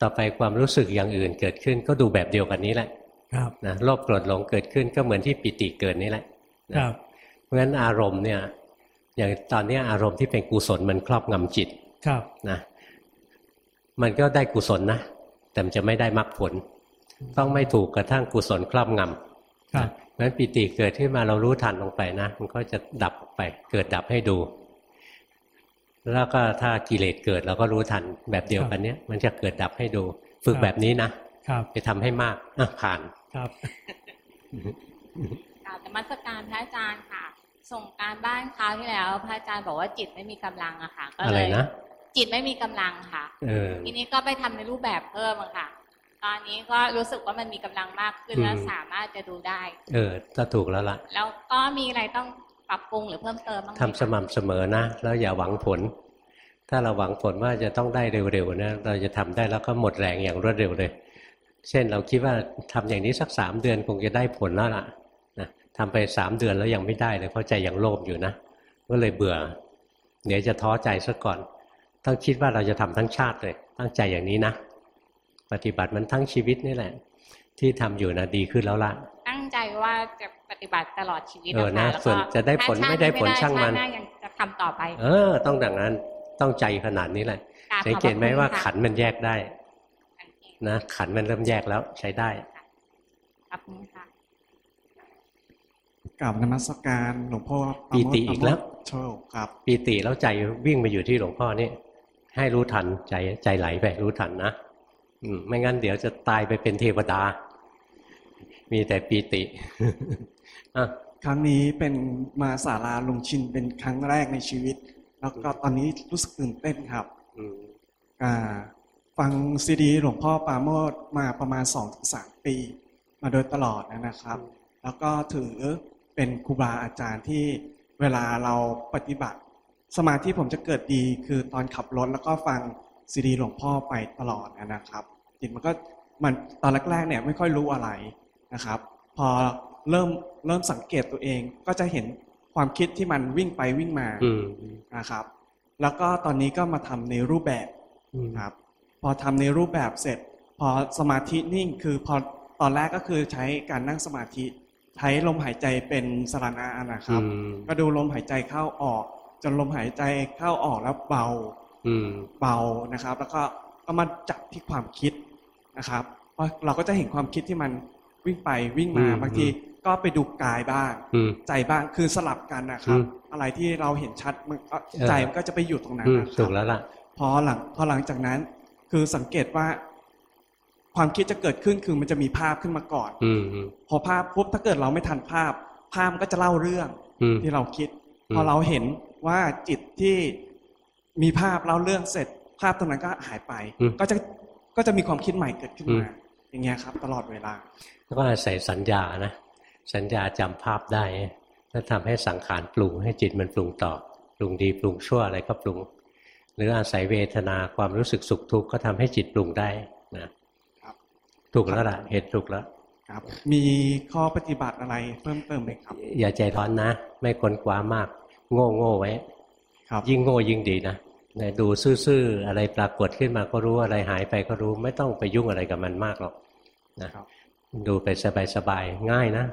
ต่อไปความรู้สึกอย่างอื่นเกิดขึ้นก็ดูแบบเดียวกันนี้แหละ ครับนะโลภโกรธหลงเกิดขึ้นก็เหมือนที่ปิติเกิดนี่แหละนะครับเพราะฉะนั้นอารมณ์เนี่ย อย่างตอนนี้อารมณ์ที่เป็นกุศลมันครอบงำจิตครับนะ มันก็ได้กุศลนะ แต่มันจะไม่ได้มรรคผล ต้องไม่ถูกกระทั่งกุศลครอบงำครับเพราะฉะนั้นปิติเกิดขึ้นมาเรารู้ทันลงไปนะ มันก็จะดับไป เกิดดับให้ดู แล้วก็ถ้ากิเลสเกิดเราก็รู้ทันแบบเดียวกันเนี้ยมันจะเกิดดับให้ดู ฝึกแบบนี้นะครับไปทำให้มากอะผ่านครับกราบนมัสการพระอาจารย์ค่ะ ส่งการบ้านคราวที่แล้ว พระอาจารย์บอกว่าจิตไม่มีกำลังอะค่ะ ก็อะเลไรยนะจิตไม่มีกำลังค่ะเออทีนี้ก็ไปทำในรูปแบบเพิ่มอะค่ะ ตอนนี้ก็รู้สึกว่ามันมีกำลังมากขึ้นอืมแล้วสามารถจะดูได้ เออก็ถูกแล้วล่ะ แล้วก็มีอะไรต้อง ปรับปรุงหรือเพิ่มเติมบ้างทำสม่ำเสมอนะ แล้วอย่าหวังผล ถ้าเราหวังผลว่าจะต้องได้เร็วๆนะเราจะทำได้แล้วก็หมดแรงอย่างรวดเร็วเลย เช่นเราคิดว่าทำอย่างนี้สักสามเดือนคงจะได้ผลแล้วล่ะนะทำไปสามเดือนแล้วยังไม่ได้เลยเพราะใจยังโลภอยู่นะก็เลยเบื่อ เดี๋ยวจะท้อใจซะก่อน ต้องคิดว่าเราจะทำทั้งชาติเลย ตั้งใจอย่างนี้นะ ปฏิบัติมันทั้งชีวิตนี่แหละ ที่ทำอยู่นะดีขึ้นแล้วล่ะ ใจว่าจะปฏิบัติตลอดชีวิตเออนะคะนะแล้วส่วนก็จะได้ผลถ้ชติไม่ได้ผลนี้ช่างมันชติหน้ยังจะทำต่อไป เออ ต้องดังนั้นต้องใจขนาดนี้แหละกราบสังเกตไหมขอบพระคุณว่าค่ะขันธ์มันแยกได้สังเกตนะขันธ์มันเริ่มแยกแล้วใช้ได้ขอบคุณค่ะกราบนมัสการหลวงพ่อปราปีโมทติอีกแล้วโชคครับ ปีติแล้วใจวิ่งไปอยู่ที่หลวงพ่อนี่ให้รู้ทันใจใจไหลไปรู้ทันนะอืมไม่งั้นเดี๋ยวจะตายไปเป็นเทวดา มีแต่ปีติอะครั้งนี้เป็นมาศาลาลุงชินเป็นครั้งแรกในชีวิต แล้วก็ตอนนี้รู้สึกตื่นเต้นครับอืมอ่าฟังซีดีหลวงพ่อปราโมทมาประมาณสองถึงสามปี มาโดยตลอดนะครับ แล้วก็ถือเป็นครูบาอาจารย์ที่เวลาเราปฏิบัติ สมาธิผมจะเกิดดีคือตอนขับรถแล้วก็ฟังซีดีหลวงพ่อไปตลอดนะครับจิตมันก็มันตอนแรกๆเนี่ยไม่ค่อยรู้อะไร นะครับ พอเริ่มเริ่มสังเกตตัวเองก็จะเห็นความคิดที่มันวิ่งไปวิ่งมาอืมนะครับ แล้วก็ตอนนี้ก็มาทำในรูปแบบอืมครับ พอทำในรูปแบบเสร็จ พอสมาธินิ่งคือพอตอนแรกก็คือใช้การนั่งสมาธิ ใช้ลมหายใจเป็นสรณะนะครับอืมก็ดูลมหายใจเข้าออก จนลมหายใจเข้าออกแล้วเบาอืมเบานะครับ แล้วก็ก็มาจับที่ความคิดนะครับ เพราะเราก็จะเห็นความคิดที่มัน วิ่งไปวิ่งมาอืมบางทีก็ไปดูกายบ้างอืมใจบ้างคือสลับกันนะครับอืมอะไรที่เราเห็นชัดมันก็เออใจมันก็จะไปอยู่ตรงนั้นอืมนะคถูรับกแล้วล่ะพอหลังพอหลังจากนั้น คือสังเกตว่า ความคิดจะเกิดขึ้นคือมันจะมีภาพขึ้นมาก่อนอืมอืมพอภาพปุ๊บถ้าเกิดเราไม่ทันภาพ ภาพมันก็จะเล่าเรื่องอืมที่เราคิดอืมพอเราเห็นว่าจิตที่มีภาพเล่าเรื่องเสร็จ ภาพตรงนั้นก็หายไป ก็จะก็จะมีความคิดใหม่เกิดขึ้นมา อย่างเงี้ยครับ ตลอดเวลาแล้วก็อาศัยสัญญานะ สัญญาจำภาพได้แล้วทำให้สังขารปรุงให้จิตมันปรุงต่อปรุงดีปรุงชั่วอะไรก็ปรุง หรืออาศัยเวทนาความรู้สึกสุขทุกข์ก็ทำให้จิตปรุงได้นะครับ ถูกแล้วล่ะเห็นถูกแล้วครับ มีข้อปฏิบัติอะไรเพิ่มเติมไหมครับ อย่าใจร้อนนะ ไม่ค้นคว้ามาก โง่โง่ไว้ครับยิ่งโง่ยิ่งดีนะเนี่ยดูซื่อๆอะไรปรากฏขึ้นมาก็รู้อะไรหายไปก็รู้ไม่ต้องไปยุ่งอะไรกับมันมากหรอกนะครับดูไปสบายๆง่ายนะ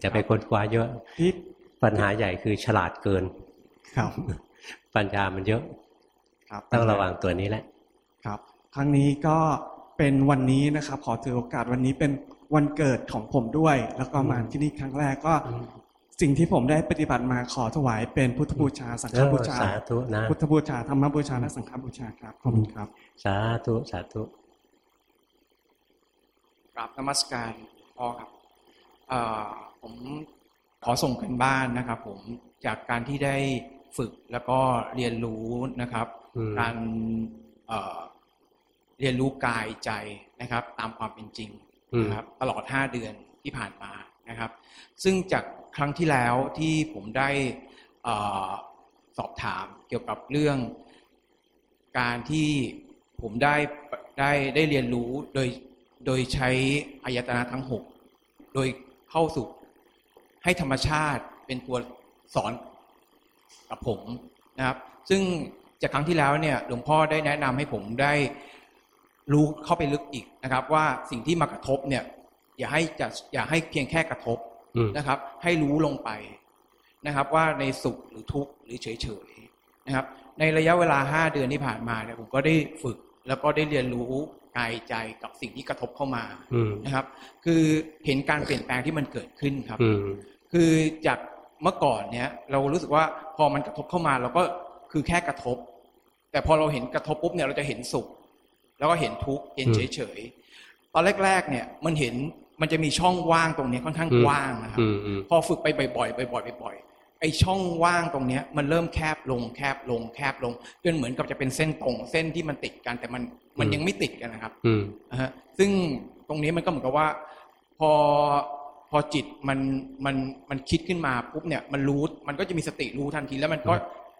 อย่าไปค้นคว้าเยอะที่ปัญหาใหญ่คือฉลาดเกิน ครับ ปัญญามันเยอะ ครับ ต้องระวังตัวนี้แหละ ครับ ครั้งนี้ก็เป็นวันนี้นะครับ ขอถือโอกาสวันนี้เป็นวันเกิดของผมด้วย แล้วก็มาที่นี่ครั้งแรกก็ สิ่งที่ผมได้ปฏิบัติมาขอถวายเป็นพุทธบูชา สังฆบูชาเออสาธุนะพุทธบูชาธรรมบูชาและสังฆบูชาครับขอบคุณครับ สาธุสาธุกราบนมัสการพ่อครับเอ่อผมขอส่งกันบ้านนะครับ ผมจากการที่ได้ฝึกแล้วก็เรียนรู้นะครับอืมการเอ่อเรียนรู้กายใจนะครับ ตามความเป็นจริงอืมนะครับ ตลอด 5 เดือนที่ผ่านมานะครับ ซึ่งจาก ครั้งที่แล้วที่ผมได้อสอบถามเกี่ยวกับเรื่อง การที่ผมได้ได้ได้เรียนรู้โดยโดยใช้อายตนะทั้งหกโดยเข้าสู่ให้ธรรมชาติเป็นตัวสอนกับผมนะครับ ซึ่งจากครั้งที่แล้วเนี่ยหลวงพ่อได้แนะนำให้ผมได้รู้เข้าไปลึกอีกนะครับ ว่าสิ่งที่มากระทบเนี่ยอย่าให้จะอย่าให้เพียงแค่กระทบ นะครับ ให้รู้ลงไปนะครับ ว่าในสุขหรือทุกข์หรือเฉยๆนะครับ ในระยะเวลาห้าเดือนที่ผ่านมาเนี่ยผมก็ได้ฝึกแล้วก็ได้เรียนรู้กายใจกับสิ่งที่กระทบเข้ามาอืมนะครับ คือเห็นการเปลี่ยนแปลงที่มันเกิดขึ้นครับอืมคือจากเมื่อก่อนเนี้ยเรารู้สึกว่าพอมันกระทบเข้ามาเราก็คือแค่กระทบ แต่พอเราเห็นกระทบปุ๊บเนี่ยเราจะเห็นสุข แล้วก็เห็นทุกข์เห็นอืมเฉยๆตอนแรก ๆ เนี่ยมันเห็น มันจะมีช่องว่างตรงเนี้ยค่อนข้างอืมกว้างนะครับอืมอืมพอฝึกไปบ่อยๆบ่อยๆบ่อยๆไอช่องว่างตรงเนี้ยมันเริ่มแคบลงแคบลงแคบลงจนเหมือนกับจะเป็นเส้นตรง เส้นที่มันติดกัน แต่มันมันยังไม่ติดกันนะครับอืมนะฮะซึ่งตรงนี้มันก็เหมือนกับว่า พอพอจิตมันมันมันคิดขึ้นมาปุ๊บเนี่ยมันรู้มันก็จะมีสติรู้ทันทีแล้วมันก็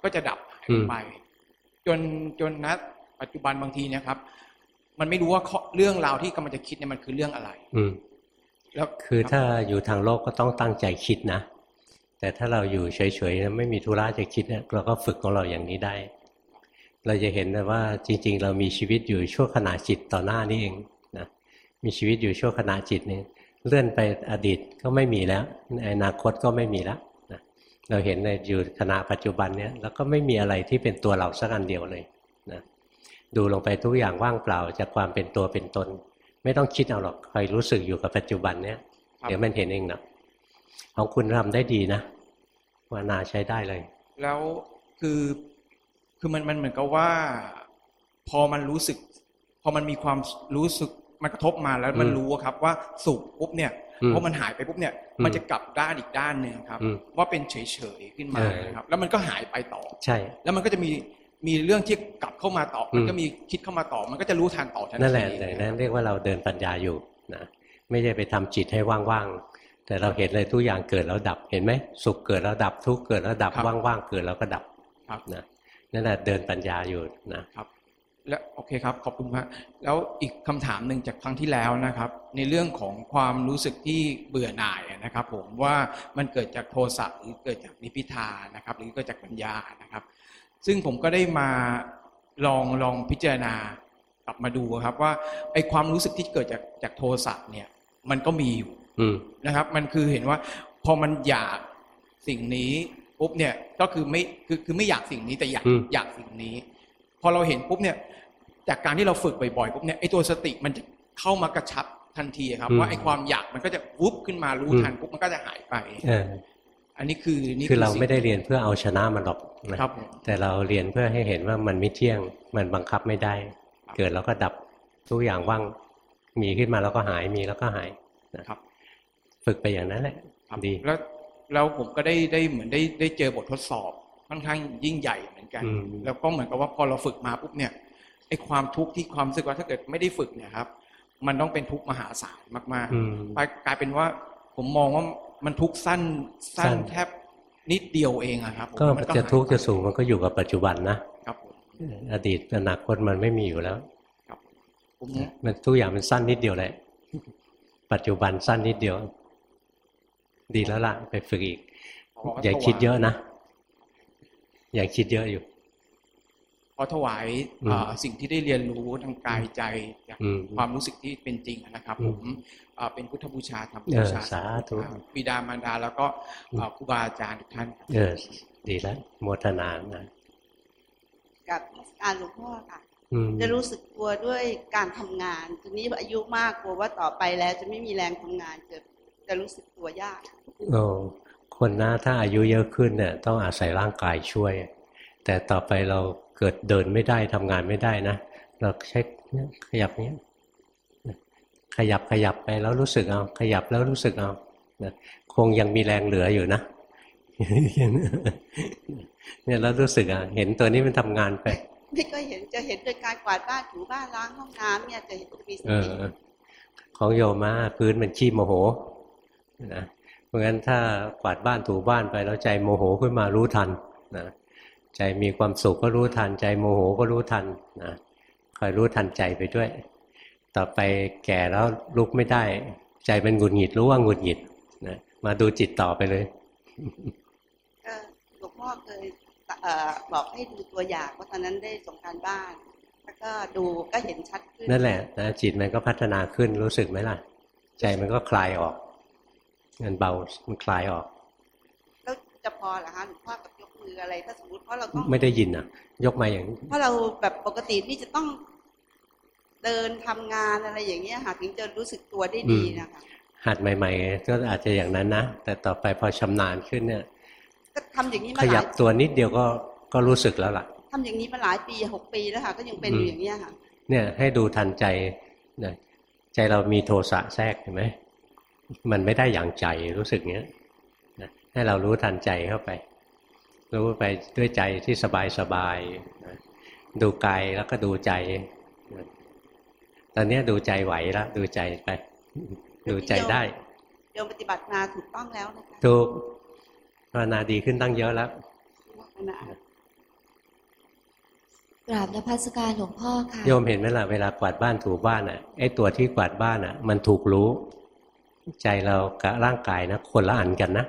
ก็จะดับหายไป จนจนณปัจจุบันบางทีเนี่ยครับ มันไม่รู้ว่าข้อเรื่องราวที่กำลังจะคิดเนี่ยมันคือเรื่องอะไรอืม แล้วคือถ้าอยู่ทางโลกก็ต้องตั้งใจคิดนะ แต่ถ้าเราอยู่เฉยๆไม่มีธุระจะคิดเนี่ยเราก็ฝึกของเราอย่างนี้ได้ เราจะเห็นเลยว่าจริง ๆ เรามีชีวิตอยู่ชั่วขณะจิตต่อหน้านี่เองนะมีชีวิตอยู่ชั่วขณะจิตนี่เลื่อนไปอดีตก็ไม่มีแล้วในอนาคตก็ไม่มีแล้วนะเราเห็นในอยู่ขณะปัจจุบันเนี่ยแล้วก็ไม่มีอะไรที่เป็นตัวเราสักอันเดียวเลยนะดูลงไปทุกอย่างว่างเปล่าจากความเป็นตัวเป็นตน ไม่ต้องคิดเอาหรอกคอยรู้สึกอยู่กับปัจจุบันเนี่ยครับเดี๋ยวมันเห็นเองนะของคุณทำได้ดีนะวานาใช้ได้เลย แล้วคือคือมันมันเหมือนกับว่า พอมันรู้สึก พอมันมีความรู้สึกมันกระทบมาแล้วมันอืมรู้อะครับว่าสุขปุ๊บเนี่ยอืมพอมันหายไปปุ๊บเนี่ยอืมมันจะกลับด้านอีกด้านหนึ่งครับอืมว่าเป็นเฉยๆขึ้นมาเออนะครับ แล้วมันก็หายไปต่อใช่ แล้วมันก็จะมี มีเรื่องที่กลับเข้ามาต่ออมมันก็มีคิดเข้ามาต่อ มันก็จะรู้ทันต่อทันทีนั่นแหละแต่นั้นเรียกว่าเราเดินปัญญาอยู่นะไม่ใช่ไปทำจิตให้ว่างๆแต่เราเห็นเลยทุกอย่างเกิดแล้วดับเห็นไหมสุขเกิดแล้วดับทุกข์เกิดแล้วดับว่างๆเกิดแล้วก็ดับครับนะนั่นแหละเดินปัญญาอยู่นะครับ แล้วโอเคครับ ขอบคุณมากแล้วอีกคำถามหนึ่งจากครั้งที่แล้วนะครับ ในเรื่องของความรู้สึกที่เบื่อหน่ายนะครับ ผมว่ามันเกิดจากโทสะหรือเกิดจากนิพพิทานะครับ หรือเกิดจากปัญญานะครับ ซึ่งผมก็ได้มาลองลองพิจารณากลับมาดูครับ ว่าไอความรู้สึกที่เกิดจากจากโทสะเนี่ย มันก็มีอยู่อืมนะครับ มันคือเห็นว่า พอมันอยากสิ่งนี้ปุ๊บเนี่ยก็คือไม่คือคือไม่อยากสิ่งนี้แต่อยากอืมอยากสิ่งนี้ พอเราเห็นปุ๊บเนี่ย จากการที่เราฝึกบ่อยๆปุ๊บเนี่ยไอตัวสติมันจะเข้ามากระชับทันทีครับอืมว่าไอความอยากมันก็จะวุบขึ้นมารู้อืมทันปุ๊บมันก็จะหายไปเอออันนี้คือนี่คือเราสิ่งไม่ได้เรียนเพื่อเอาชนะมันหรอกนะครับผมแต่เราเรียนเพื่อให้เห็นว่ามันไม่เที่ยง มันบังคับไม่ได้ครับเกิดแล้วก็ดับทุกอย่างว่างมีขึ้นมาแล้วก็หายมีแล้วก็หายครับ ฝึกไปอย่างนั้นแหละครับดีแล้วแล้วผมก็ได้ได้เหมือนได้ได้เจอบททดสอบค่อนข้างยิ่งใหญ่เหมือนกันอืมแล้วก็เหมือนกับว่าพอเราฝึกมาปุ๊บเนี่ยไอความทุกข์ที่ความรู้สึกว่าถ้าเกิดไม่ได้ฝึกเนี่ยครับ มันต้องเป็นทุกข์มหาศาลมากอืมๆกลายกลายเป็นว่าผมมองว่า มันทุกข์สั้นสั้สั้นนแทบนิดเดียวเองอะครับผมก็มันจะหายทุกข์ไปจะสูงมันก็อยู่กับปัจจุบันนะครับผมอดีตอนาคตมันไม่มีอยู่แล้วครับผมมันทุกอย่างมันสั้นนิดเดียวแหละปัจจุบันสั้นนิดเดียว ดีแล้วล่ะไปฝึกอีกขอย่าถวคิดเยอะนะ อย่าคิดเยอะอยู่ ขอถวายอืมเอ่อสิ่งที่ได้เรียนรู้ทางกายใจจากอืมความรู้สึกที่เป็นจริงนะครับอืผมมเอ่อเป็นพุทธบูชาธรรมเอบูอชาสาธุครับบิดามารดาแล้วก็เอ่อครูบาอาจารย์ทุกท่านครับเออดีแล้วโมทนานะกับการหลวงพ่อค่ะอืมจะรู้สึกตัวด้วยการทำงานทีนี้อายุมากกลัวว่าต่อไปแล้วจะไม่มีแรงทำงานจะจะรู้สึกตัวยากโอ้คนหน้าถ้าอายุเยอะขึ้นเนี่ยต้องอาศัยร่างกายช่วย แต่ต่อไปเราเกิดเดินไม่ได้ทำงานไม่ได้นะ เราใช้เนี่ยขยับเนี้ยขยับขยับไปแล้วรู้สึกเอา ขยับแล้วรู้สึกเอานะคงยังมีแรงเหลืออยู่นะเนี่ยแล้วรู้สึกอะ เห็นตัวนี้มันทำงานไปไม่ก็เห็นจะเห็นโดยการกวาดบ้านถูบ้านล้างห้องน้ำเนี่ยจะเห็นจะมีสเอติอของโยมมาพื้นมันขี้โมโหนะเพราะงั้นถ้ากวาดบ้านถูบ้านไปแล้วใจโมโหขึ้นมารู้ทันนะ ใจมีความสุขก็รู้ทัน ใจโมโหก็รู้ทันนะคอยรู้ทันใจไปด้วย ต่อไปแก่แล้วลุกไม่ได้ ใจเป็นหงุดหงิดรู้ว่าหงุดหงิดนะมาดูจิตต่อไปเลยก็หลวงพ่อเคยเอ่อบอกให้ดูตัวอย่างว่าตอนนั้นได้ส่งการบ้าน แล้วก็ดูก็เห็นชัดขึ้นนั่นแหละนะจิตมันก็พัฒนาขึ้นรู้สึกไหมล่ะ ใจมันก็คลายออกมันเบามันคลายออก แล้วจะพอเหรอคะหลวงพ่อกับ ยกมืออะไรถ้าสมมติเพราะเราต้องไม่ได้ยินอะ ยกมาอย่างเพราะเราแบบปกตินี่จะต้องเดินทำงานอะไรอย่างเงี้ยค่ะถึงจะรู้สึกตัวได้ดีนะคะหัดใหม่ ๆ ก็อาจจะอย่างนั้นนะแต่ต่อไปพอชำนาญขึ้นเนี่ยก็ทำอย่างนี้ขมาหยัลาบยตัวนิดเดียวก็ก็รู้สึกแล้วล่ะทำอย่างนี้มาหลายปีหกปีแล้วค่ะก็ยังเป็นอยู่อย่างเงี้ยค่ะ เนี่ยให้ดูทันใจนะใจเรามีโทสะแทรกเห็นไหมมันไม่ได้อย่างใจรู้สึกเงี้ยนะให้เรารู้ทันใจเข้าไป รู้ไปด้วยใจที่สบายสบายๆนะดูกายแล้วก็ดูใจนะตอนเนี้ยดูใจไหวแล้วดูใจไป ดูใจได้โยมปฏิบัติมาถูกต้องแล้วนะคะถูกภาวนาดีขึ้นตั้งเยอะแล้วขณะกราบนพัสการหลวงพ่อค่ะโยมเห็นไหมล่ะเวลากวาดบ้านถูบ้านอะไอ้ตัวที่กวาดบ้านอะ มันถูกรู้ ใจเรากับร่างกายนะคนละอันกันนะ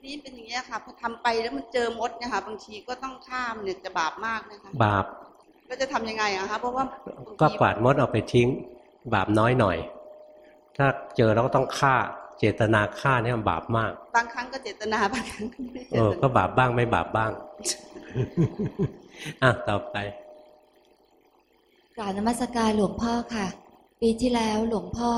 ทีนี้เป็นอย่างเงี้ยค่ะพอทำไปแล้วมันเจอมดเนี่ยค่ะบางทีก็ต้องข้ามเนี่ยจะบาปมากนะคะบาปก็จะทำยังไงอะคะเพราะว่าบางก็ทีกวาดมดเอาไปทิ้ง บาปน้อยหน่อย ถ้าเจอแล้วก็ต้องฆ่าเจตนาฆ่าเนี่ยบาปมาก บางครั้งก็เจตนาบางครั้งก็ไม่ได้เจเออตก็นาบาปบ้างไม่บาปบ้างอะต่อไปกราบนมัสการหลวงพ่อค่ะ ปีที่แล้วหลวงพ่อ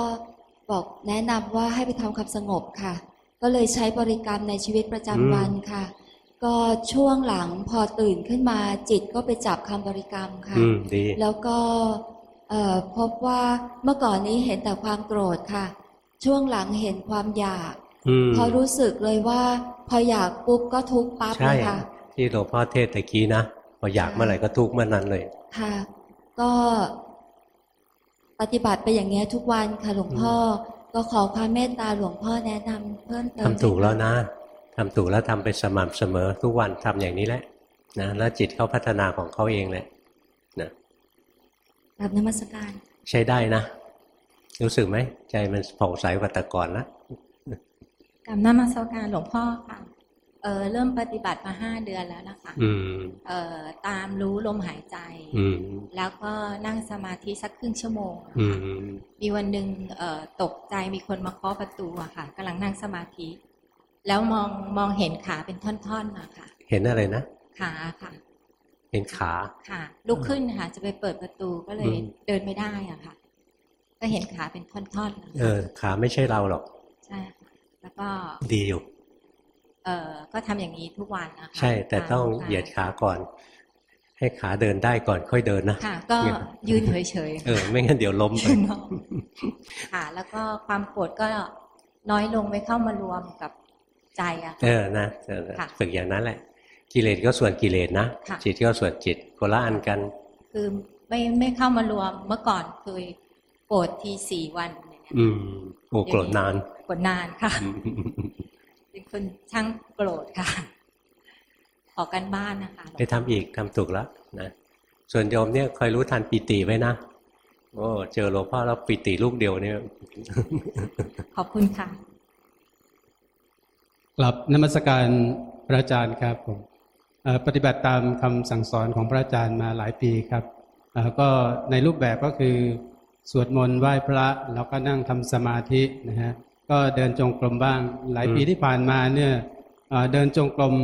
บอกแนะนำว่าให้ไปทำความสงบค่ะ ก็เลยใช้บริกรรมในชีวิตประจำวันค่ะ ก็ช่วงหลังพอตื่นขึ้นมาจิตก็ไปจับคำบริกรรมค่ะอืมดีแล้วก็เอ่อพบว่าเมื่อก่อนนี้เห็นแต่ความโกรธค่ะ ช่วงหลังเห็นความอยากอืมพอรู้สึกเลยว่า พออยากปุ๊บก็ทุกข์ปั๊บใช่เลยค่ะ ที่หลวงพ่อเทศตะกี้นะพออยากเมื่อไหร่ก็ทุกข์เมื่อนั้นเลย ค่ะ ก็ปฏิบัติไปอย่างเงี้ยทุกวันค่ะหลวงพ่อ ก็ขอความเมตตาหลวงพ่อแนะนำเพิ่มเติมทำถูกแล้วด้วยนะทำถูกแล้วทำไปสม่ำเสมอ ทุกวันทำอย่างนี้แหละนะแล้วจิตเขาพัฒนาของเขาเองแหละกับนมัสการ ใช้ได้นะ รู้สึกไหมใจมันผ่องใสกว่าแต่ก่อนละกับนมัสการหลวงพ่อค่ะ เออเริ่มปฏิบัติมาห้าเดือนแล้วนะคะอืมเออตามรู้ลมหายใจอืมแล้วก็นั่งสมาธิสักครึ่งชั่วโมงอะอืค่ะมมีวันหนึ่งเอ่อตกใจมีคนมาเคาะประตูอะค่ะกำลังนั่งสมาธิ แล้วมองมองเห็นขาเป็นท่อนๆอะค่ะ เห็นอะไรนะ ขาค่ะเห็นขาค่ะ ลุกขึ้นค่ะ จะไปเปิดประตูก็เลยอืมเดินไม่ได้อะค่ะ ก็เห็นขาเป็นท่อนๆนะคะเออ ขาไม่ใช่เราหรอก ใช่ค่ะแล้วก็ดีอยู่ เออก็ทำอย่างนี้ทุกวันนะคะใช่แต่ต้องเหยียดขาก่อน ให้ขาเดินได้ก่อนค่อยเดินนะค่ะ ก็ยืนเฉยๆเออ ไม่งั้นเดี๋ยวล้มไปยืนนอกค่ะ แล้วก็ความโกรธก็น้อยลงไม่เข้ามารวมกับใจอะเอค่ะอนะเออค่ะฝึกอย่างนั้นแหละ กิเลสก็ส่วนกิเลสนะค่ะจิตก็ส่วนจิตคนละอันกัน คือไม่ไม่เข้ามารวมเมื่อก่อนเคยโกรธทีสี่วันอย่างเงี้ยอืมโอ้โกรธนานโกรธนานค่ะ เป็นคนช่างโกรธค่ะออกกันบ้านนะคะหลวงไปทำอีกทำถูกแล้วนะส่วนโยมเนี่ยคอยรู้ทันปีติไว้นะโอ้เจอหลวงพ่อแล้วปีติลูกเดียวเนี่ย ขอบคุณค่ะกลับนมัสการพระอาจารย์ครับผมเอ่อปฏิบัติตามคำสั่งสอนของพระอาจารย์มาหลายปีครับเอ่อก็ในรูปแบบก็คือ สวดมนต์ไหว้พระแล้วก็นั่งทำสมาธินะฮะ ก็เดินจงกรมบ้าง หลายปีอืมที่ผ่านมาเนี่ยเอ่อเดินจงกรม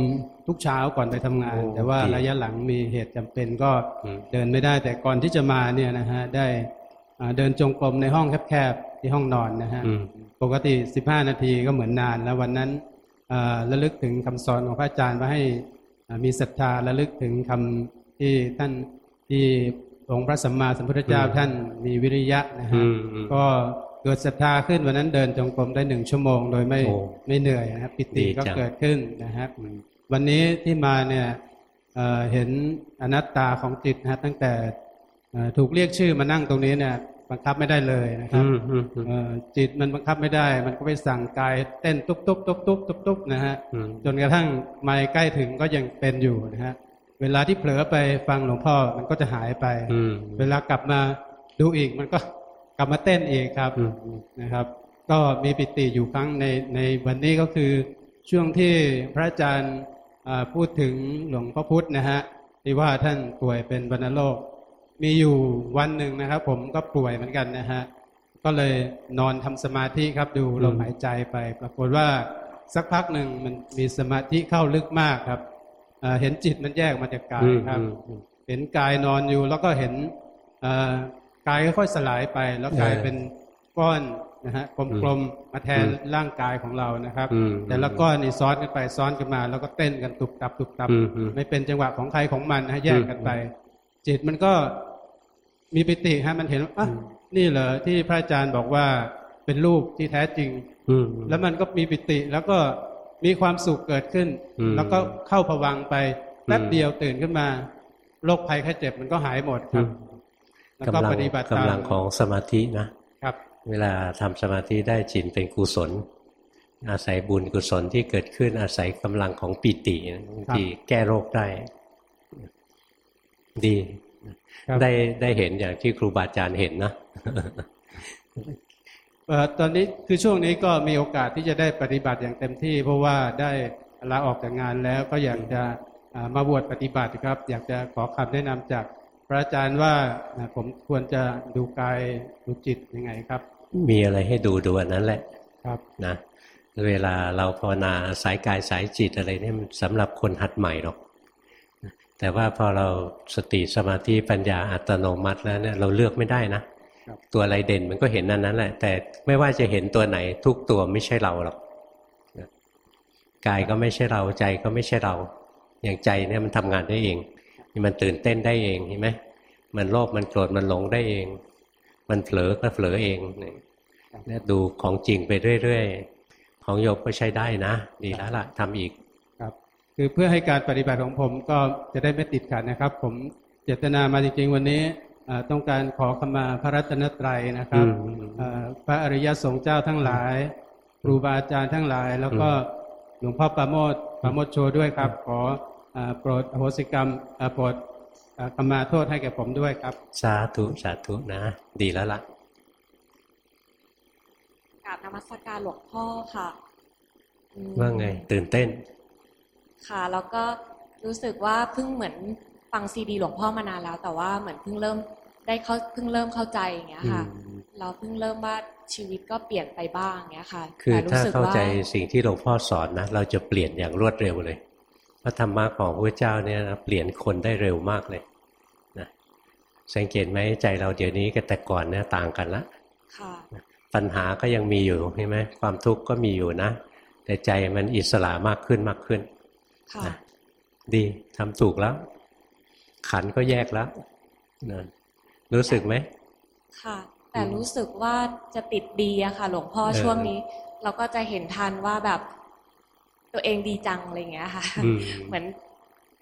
ทุกเช้าก่อนไปทำงานโอ้แต่ว่าดีระยะหลังมีเหตุจำเป็นก็อืมเดินไม่ได้ แต่ก่อนที่จะมาเนี่ยนะฮะได้เอ่อเดินจงกรมในห้องแคบๆที่ห้องนอนนะฮะอืมปกติ 15 นาทีก็เหมือนนานแล้ววันนั้นเอ่อระลึกถึงคำสอนของพระอาจารย์ว่าให้เอ่อมีศรัทธาระลึกถึงคำที่ท่านที่องค์พระสัมมาสัมพุทธเจ้าอืมท่านมีวิริยะนะอืฮะมอืมก็เกิดศรัทธาขึ้นวันนั้นเดินจงกรมได้หนึ่งชั่วโมง โดยไม่โอ้ไม่เหนื่อยนะครับปิติดีก็จังเกิดขึ้นนะฮะวันนี้ที่มาเนี่ยเอ่อเห็นอนัตตาของจิตนะฮะตั้งแต่เอ่อถูกเรียกชื่อมานั่งตรงนี้เนี่ย บังคับไม่ได้เลยนะครับอืมอืมอืมเอ่อจิตมันบังคับไม่ได้ มันก็ไปสั่งกายเต้นตุ๊บตุ๊บตุ๊บตุ๊บตุ๊บตุ๊บนะฮะอืมจนกระทั่งไม่ใกล้ถึงก็ยังเป็นอยู่นะฮะเวลาที่เผลอไปฟังหลวงพ่อมันก็จะหายไปอืมเวลากลับมาดูอีกมันก็ กลับมาเต้นอีกครับอืมนะครับ ก็มีปิติอยู่ครั้งในในวันนี้ก็คือช่วงที่พระอาจารย์อ่าพูดถึงหลวงพ่อพุธนะฮะที่ว่าท่านป่วยเป็นวัณโรคมีอยู่วันหนึ่งนะครับ ผมก็ป่วยเหมือนกันนะฮะก็เลยนอนทำสมาธิครับดูลมหายใจไป ปรากฏว่าสักพักหนึ่งมันมีสมาธิเข้าลึกมากครับเอ่อเห็นจิตมันแยกมาจากกายครับอืมอืมเห็นกายนอนอยู่แล้วก็เห็นเอ่อ กายค่อยๆสลายไป แล้วกลายเออเป็นก้อนนะฮะกลมๆมาแทนอืมร่างกายของเรานะครับอืมแต่ละก้อนนี่ซ้อนกันไปซ้อนกันมา แล้วก็เต้นกันตุบตับตุบตับอืมอืมไม่เป็นจังหวะของใครของมันนะฮะแยกกันไป จิตมันก็มีปิติฮะมันเห็นว่าอะนี่เหรอที่พระอาจารย์บอกว่าเป็นรูปที่แท้จริงอืมแล้วมันก็มีปิติแล้วก็มีความสุขเกิดขึ้นอืมแล้วก็เข้าผวังค์ไปแป๊บอืมเดียวตื่นขึ้นมาโรคภัยไข้เจ็บมันก็หายหมดครับ แล้วก็กำลังปฏิบัติตามกำลังของสมาธินะครับ เวลาทำสมาธิได้จิตเป็นกุศล อาศัยบุญกุศลที่เกิดขึ้นอาศัยกำลังของปีติบางทีแก้โรคได้ ดีครับได้ได้เห็นอย่างที่ครูบาอาจารย์เห็นนะเอ่อตอนนี้คือช่วงนี้ก็มีโอกาสที่จะได้ปฏิบัติอย่างเต็มที่ เพราะว่าได้ลาออกจากงานแล้วก็อยากจะอ่ามาบวชปฏิบัติครับ อยากจะขอคำแนะนำจาก พระอาจารย์ว่าอ่าผมควรจะดูกายดูจิตยังไงครับ มีอะไรให้ดูดูอันนั้นแหละครับนะเวลาเราภาวนาสายกายสายจิตอะไรเนี่ยมันสำหรับคนหัดใหม่หรอก แต่ว่าพอเราสติสมาธิปัญญาอัตโนมัติแล้วเนี่ยเราเลือกไม่ได้นะครับตัวอะไรเด่นมันก็เห็นนั้นนั้นแหละ แต่ไม่ว่าจะเห็นตัวไหนทุกตัวไม่ใช่เราหรอกนะกายก็ไม่ใช่เราใจก็ไม่ใช่เรา อย่างใจเนี่ยมันทำงานได้เอง มันตื่นเต้นได้เองเห็นไหมมันโลภมันโกรธมันหลงได้เอง มันเผลอก็เผลอเองเนี่ยเนี่ยดูของจริงไปเรื่อยๆของโยมก็ใช้ได้นะ ดีแล้วล่ะทำอีกครับ คือเพื่อให้การปฏิบัติของผมก็จะได้ไม่ติดขัดนะครับ ผมเจตนามาจริงๆวันนี้อ่าต้องการขอขมาพระรัตนตรัยนะครับอืมอ่าพระอริยสงฆ์เจ้าทั้งหลายครูบาอาจารย์ทั้งหลาย แล้วก็หลวงพ่อปราโมทปราโมทโชด้วยครับ ขออ่า โปรดอโหสิกรรมอ่าโปรดกรรมาโทษให้แก่ผมด้วยครับ สาธุสาธุนะ ดีแล้วล่ะกราบนมัสการหลวงพ่อค่ะอืมว่าไง ตื่นเต้น ค่ะ แล้วก็รู้สึกว่าเพิ่งเหมือนฟังซีดีหลวงพ่อมานานแล้ว แต่ว่าเหมือนเพิ่งเริ่มได้เข้าเพิ่งเริ่มเข้าใจอย่างเงี้ยค่ะอืมเราเพิ่งเริ่มว่าชีวิตก็เปลี่ยนไปบ้างเงี้ยค่ะ คือแต่รู้ถ้าสึกเข้าว่าใจสิ่งที่หลวงพ่อสอนนะเราจะเปลี่ยนอย่างรวดเร็วเลยพ ระธรรมะของพระเจ้าเนี่ยนะเปลี่ยนคนได้เร็วมากเลยนะสังเกตไหมใจเราเดี๋ยวนี้กับแต่ก่อนเนี่ยต่างกันละค่ะปัญหาก็ยังมีอยู่ใช่ไหมความทุกข์ก็มีอยู่นะ แต่ใจมันอิสระมากขึ้นมากขึ้นค่ะนะดีทำถูกแล้ว ขันก็แยกแล้วนะรู้สึกไหมค่ะ แต่รู้สึกว่าจะติดดีอะค่ะ หลวงพ่อเออช่วงนี้ เราก็จะเห็นทันว่าแบบ ตัวเองดีจังอะไรเงี้ยค่ะอืมเหมือน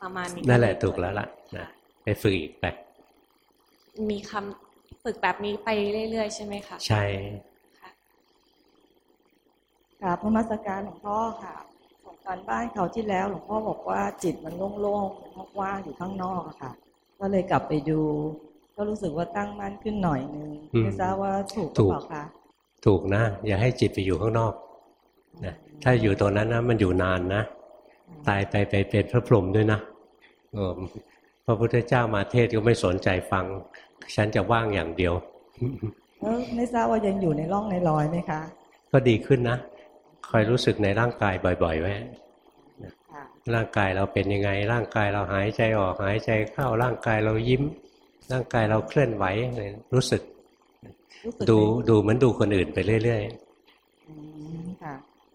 ประมาณนี้นั่นแหละถูกแล้วล่ะนะไปฝึกอีกไป มีคำฝึกแบบนี้ไปเรื่อยๆ ใช่ไหมคะใช่กราบนมัสการหลวงพ่อค่ะส่งการบ้านเขาวที่แล้วหลวงพ่อบอกว่าจิตมันโล่งๆว่างๆอยู่ข้างนอกอะค่ะ ก็เลยกลับไปดู ก็รู้สึกว่าตั้งมั่นขึ้นหน่อยนึงอืมไม่ทราบว่าถูกหรือถูกเปล่าคะถูกนะ อย่าให้จิตไปอยู่ข้างนอกนะ ถ้าอยู่ตรงนั้นนะมันอยู่นานนะ ตายไปไปเป็นพระพรหมด้วยนะเออพระพุทธเจ้ามาเทศก็ไม่สนใจฟัง ฉันจะว่างอย่างเดียวแล้วไม่ทราบว่ายังอยู่ในร่องในรอยไหมคะ ก็ดีขึ้นนะคอยรู้สึกในร่างกายบ่อยๆไว้ค่ะร่างกายเราเป็นยังไง ร่างกายเราหายใจออกหายใจเข้าร่างกายเรายิ้ม ร่างกายเราเคลื่อนไหวอะไรรู้สึกรู้สึก ดูไหมดูเหมือนดูคนอื่นไปเรื่อยอืมค่ะ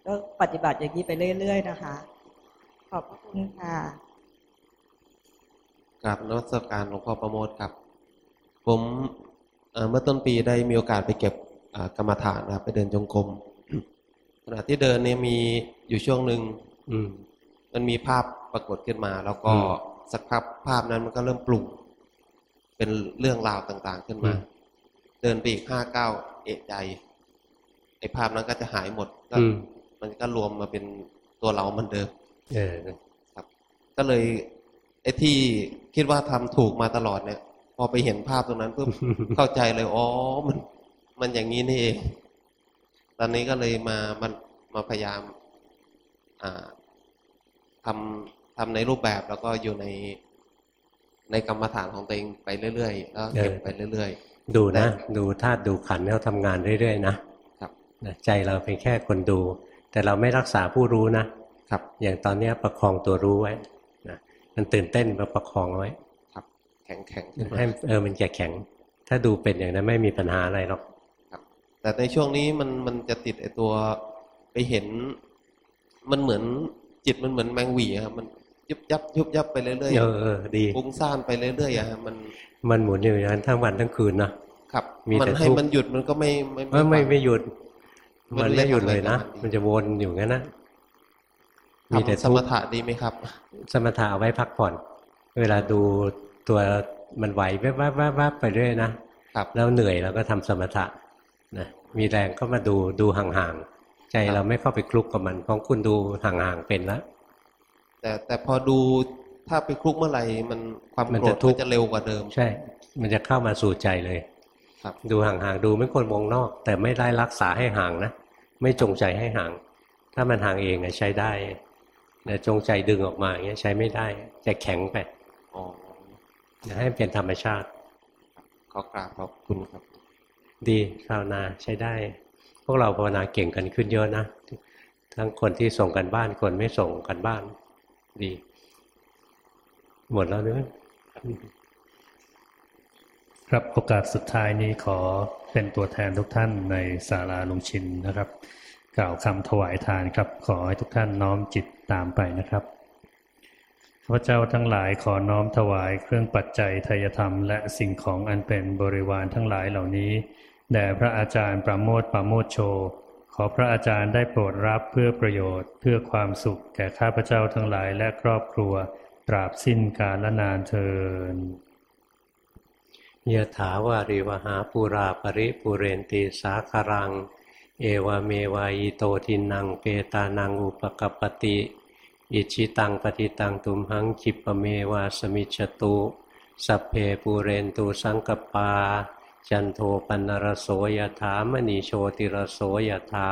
ก็ปฏิบัติอย่างนี้ไปเรื่อย ๆ นะคะ ขอบพระคุณค่ะกราบนวัตการหลวงพ่อประโมทครับ ผมเอ่อเมื่อต้นปีได้มีโอกาสไปเก็บอ่ากรรมฐานนะครับ ไปเดินจงกรมขณะที่เดินเนี่ยมีอยู่ช่วงหนึ่งๆอืมมันมีภาพปรากฏขึ้นมา แล้วก็อืมสักพักภาพนั้นมันก็เริ่มปรุงเป็นเรื่องราวต่างๆขึ้นมาอืมเดินไปอีกห้าเก้าเอะใจไอ้ภาพนั้นก็จะหายหมดก็อื มมันก็รวมมาเป็นตัวเราเหมือนเดิมเออครับ ก็เลยไอ้ที่คิดว่าทำถูกมาตลอดเนี่ย พอไปเห็นภาพตรงนั้นปุ๊บเข้าใจเลยอ๋อมัน มันอย่างนี้นี่เอง ตอนนี้ก็เลยมามันมาพยายาม อ่าทำทำในรูปแบบแล้วก็อยู่ในในกรรมฐานของตัวเองไปเรื่อยๆแล้วเก็บเออไปเรื่อยดูนะ ดูธาตุดูขันธ์เขาทำงานเรื่อยๆนะครับนะใจเราเป็นแค่คนดู แต่เราไม่รักษาผู้รู้นะครับอย่างตอนเนี้ยประคองตัวรู้ไว้นะมันตื่นเต้นมาประคองเอาไว้ๆครับ แข็งแข็งๆขึ้นมาให้เออมันจะแข็ง ถ้าดูเป็นอย่างนั้นไม่มีปัญหาอะไรหรอกแต่ในช่วงนี้มันมันจะติดไอตัวไปเห็น มันเหมือนจิตมันเหมือนแมงหวีอะครับมันยุบยับยุบยับไปเรื่อยเออเออดีฟุ้งซ่านไปเรื่อยๆอะฮะมัน มันหมุนอยู่อย่างนั้นทั้งวันทั้งคืนนะครับมีมันแต่ให้ทุกข์มันหยุดมันก็ไม่ไม่เออไม่ฟังไม่หยุดไม่มันรู้ไม่จะหยุดทำอะไรเลยนะกับมันดีมันจะวนอยู่งั้นนะมีแต่ทำสทุมกข์ถะดีไหมครับ สมถะเอาไว้พักผ่อน เวลาดูตัวมันไหวแวบๆแวบๆไปเรื่อยนะครับแล้วเหนื่อยเราก็ทำสมถะนะมีแรงก็มาดูดูห่างๆ ใจเราไม่เข้าไปคลุกกับมัน ของคุณดูห่างๆเป็นแล้วแต่แต่พอดูถ้าไปคลุกเมื่อไหร่มันความมันโกรจะธทุมักข์นจะเร็วกว่าเดิม ใช่ มันจะเข้ามาสู่ใจเลย ครับ ดูห่างๆดูไม่ควรมองนอก แต่ไม่ได้รักษาให้ห่างนะ ไม่จงใจให้ห่าง ถ้ามันห่างเองอะใช้ได้แต่จงใจดึงออกมาอย่างเงี้ยใช้ไม่ได้จะแข็งไปอ๋ออย่าให้มันเป็นธรรมชาติ ขอกราบขอบคุณครับ ดีภาวนาใช้ได้ พวกเราภาวนาเก่งกันขึ้นเยอะนะ ทั้งคนที่ส่งกันบ้านคนไม่ส่งกันบ้าน ดี หมดแล้วเนื้อะครับโอกาสสุดท้ายนี้ขอ เป็นตัวแทนทุกท่านในศาลาลุงชินนะครับ กล่าวคำถวายทานครับ ขอให้ทุกท่านน้อมจิตตามไปนะครับข้าพเจ้าทั้งหลายขอน้อมถวายเครื่องปัจจัยทายธรรม และสิ่งของอันเป็นบริวารทั้งหลายเหล่านี้แด่พระอาจารย์ประโมทประโมทโช ขอพระอาจารย์ได้โปรดรับเพื่อประโยชน์ เพื่อความสุขแก่ข้าพเจ้าทั้งหลายและครอบครัว ตราบสิ้นกาลนานเทิน ยะถาวาริวหาปูราปริปุเรนติสาคารัง เอวเมวายโตทินังเปตานังอุปกปปติ อิชิตังปฏิตังตุมหังคิปะเมวาสมิจตุสัพเพปูเรนตูสังกปา จันโทปันรโสยถามณีโชติรโสยถา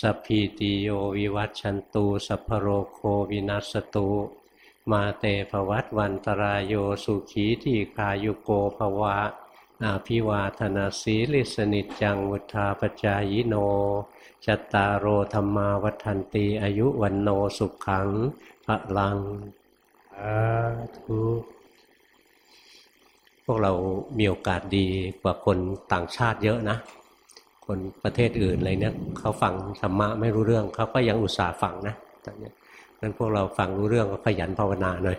สัพพีติโยวิวัตชันตูสัพโรโควินัสตุ มาเตภวัตวันตรายโยสุขีที่คายุโกภวะอาภิวาธนาสีลิสนิจจังวุธาปจายโน จัตตารโอธรรมาวัฏันตีอายุวันโนสุขังพระลังสาธุพวกเรามีโอกาสดีกว่าคนต่างชาติเยอะนะ คนประเทศอื่นอะไรเนี่ยเขาฟังธรรมะไม่รู้เรื่องเขาก็ยังอุตส่าห์ฟังนะตอนนี้ นั้นพวกเราฟังรู้เรื่องก็ขยันภาวนาหน่อย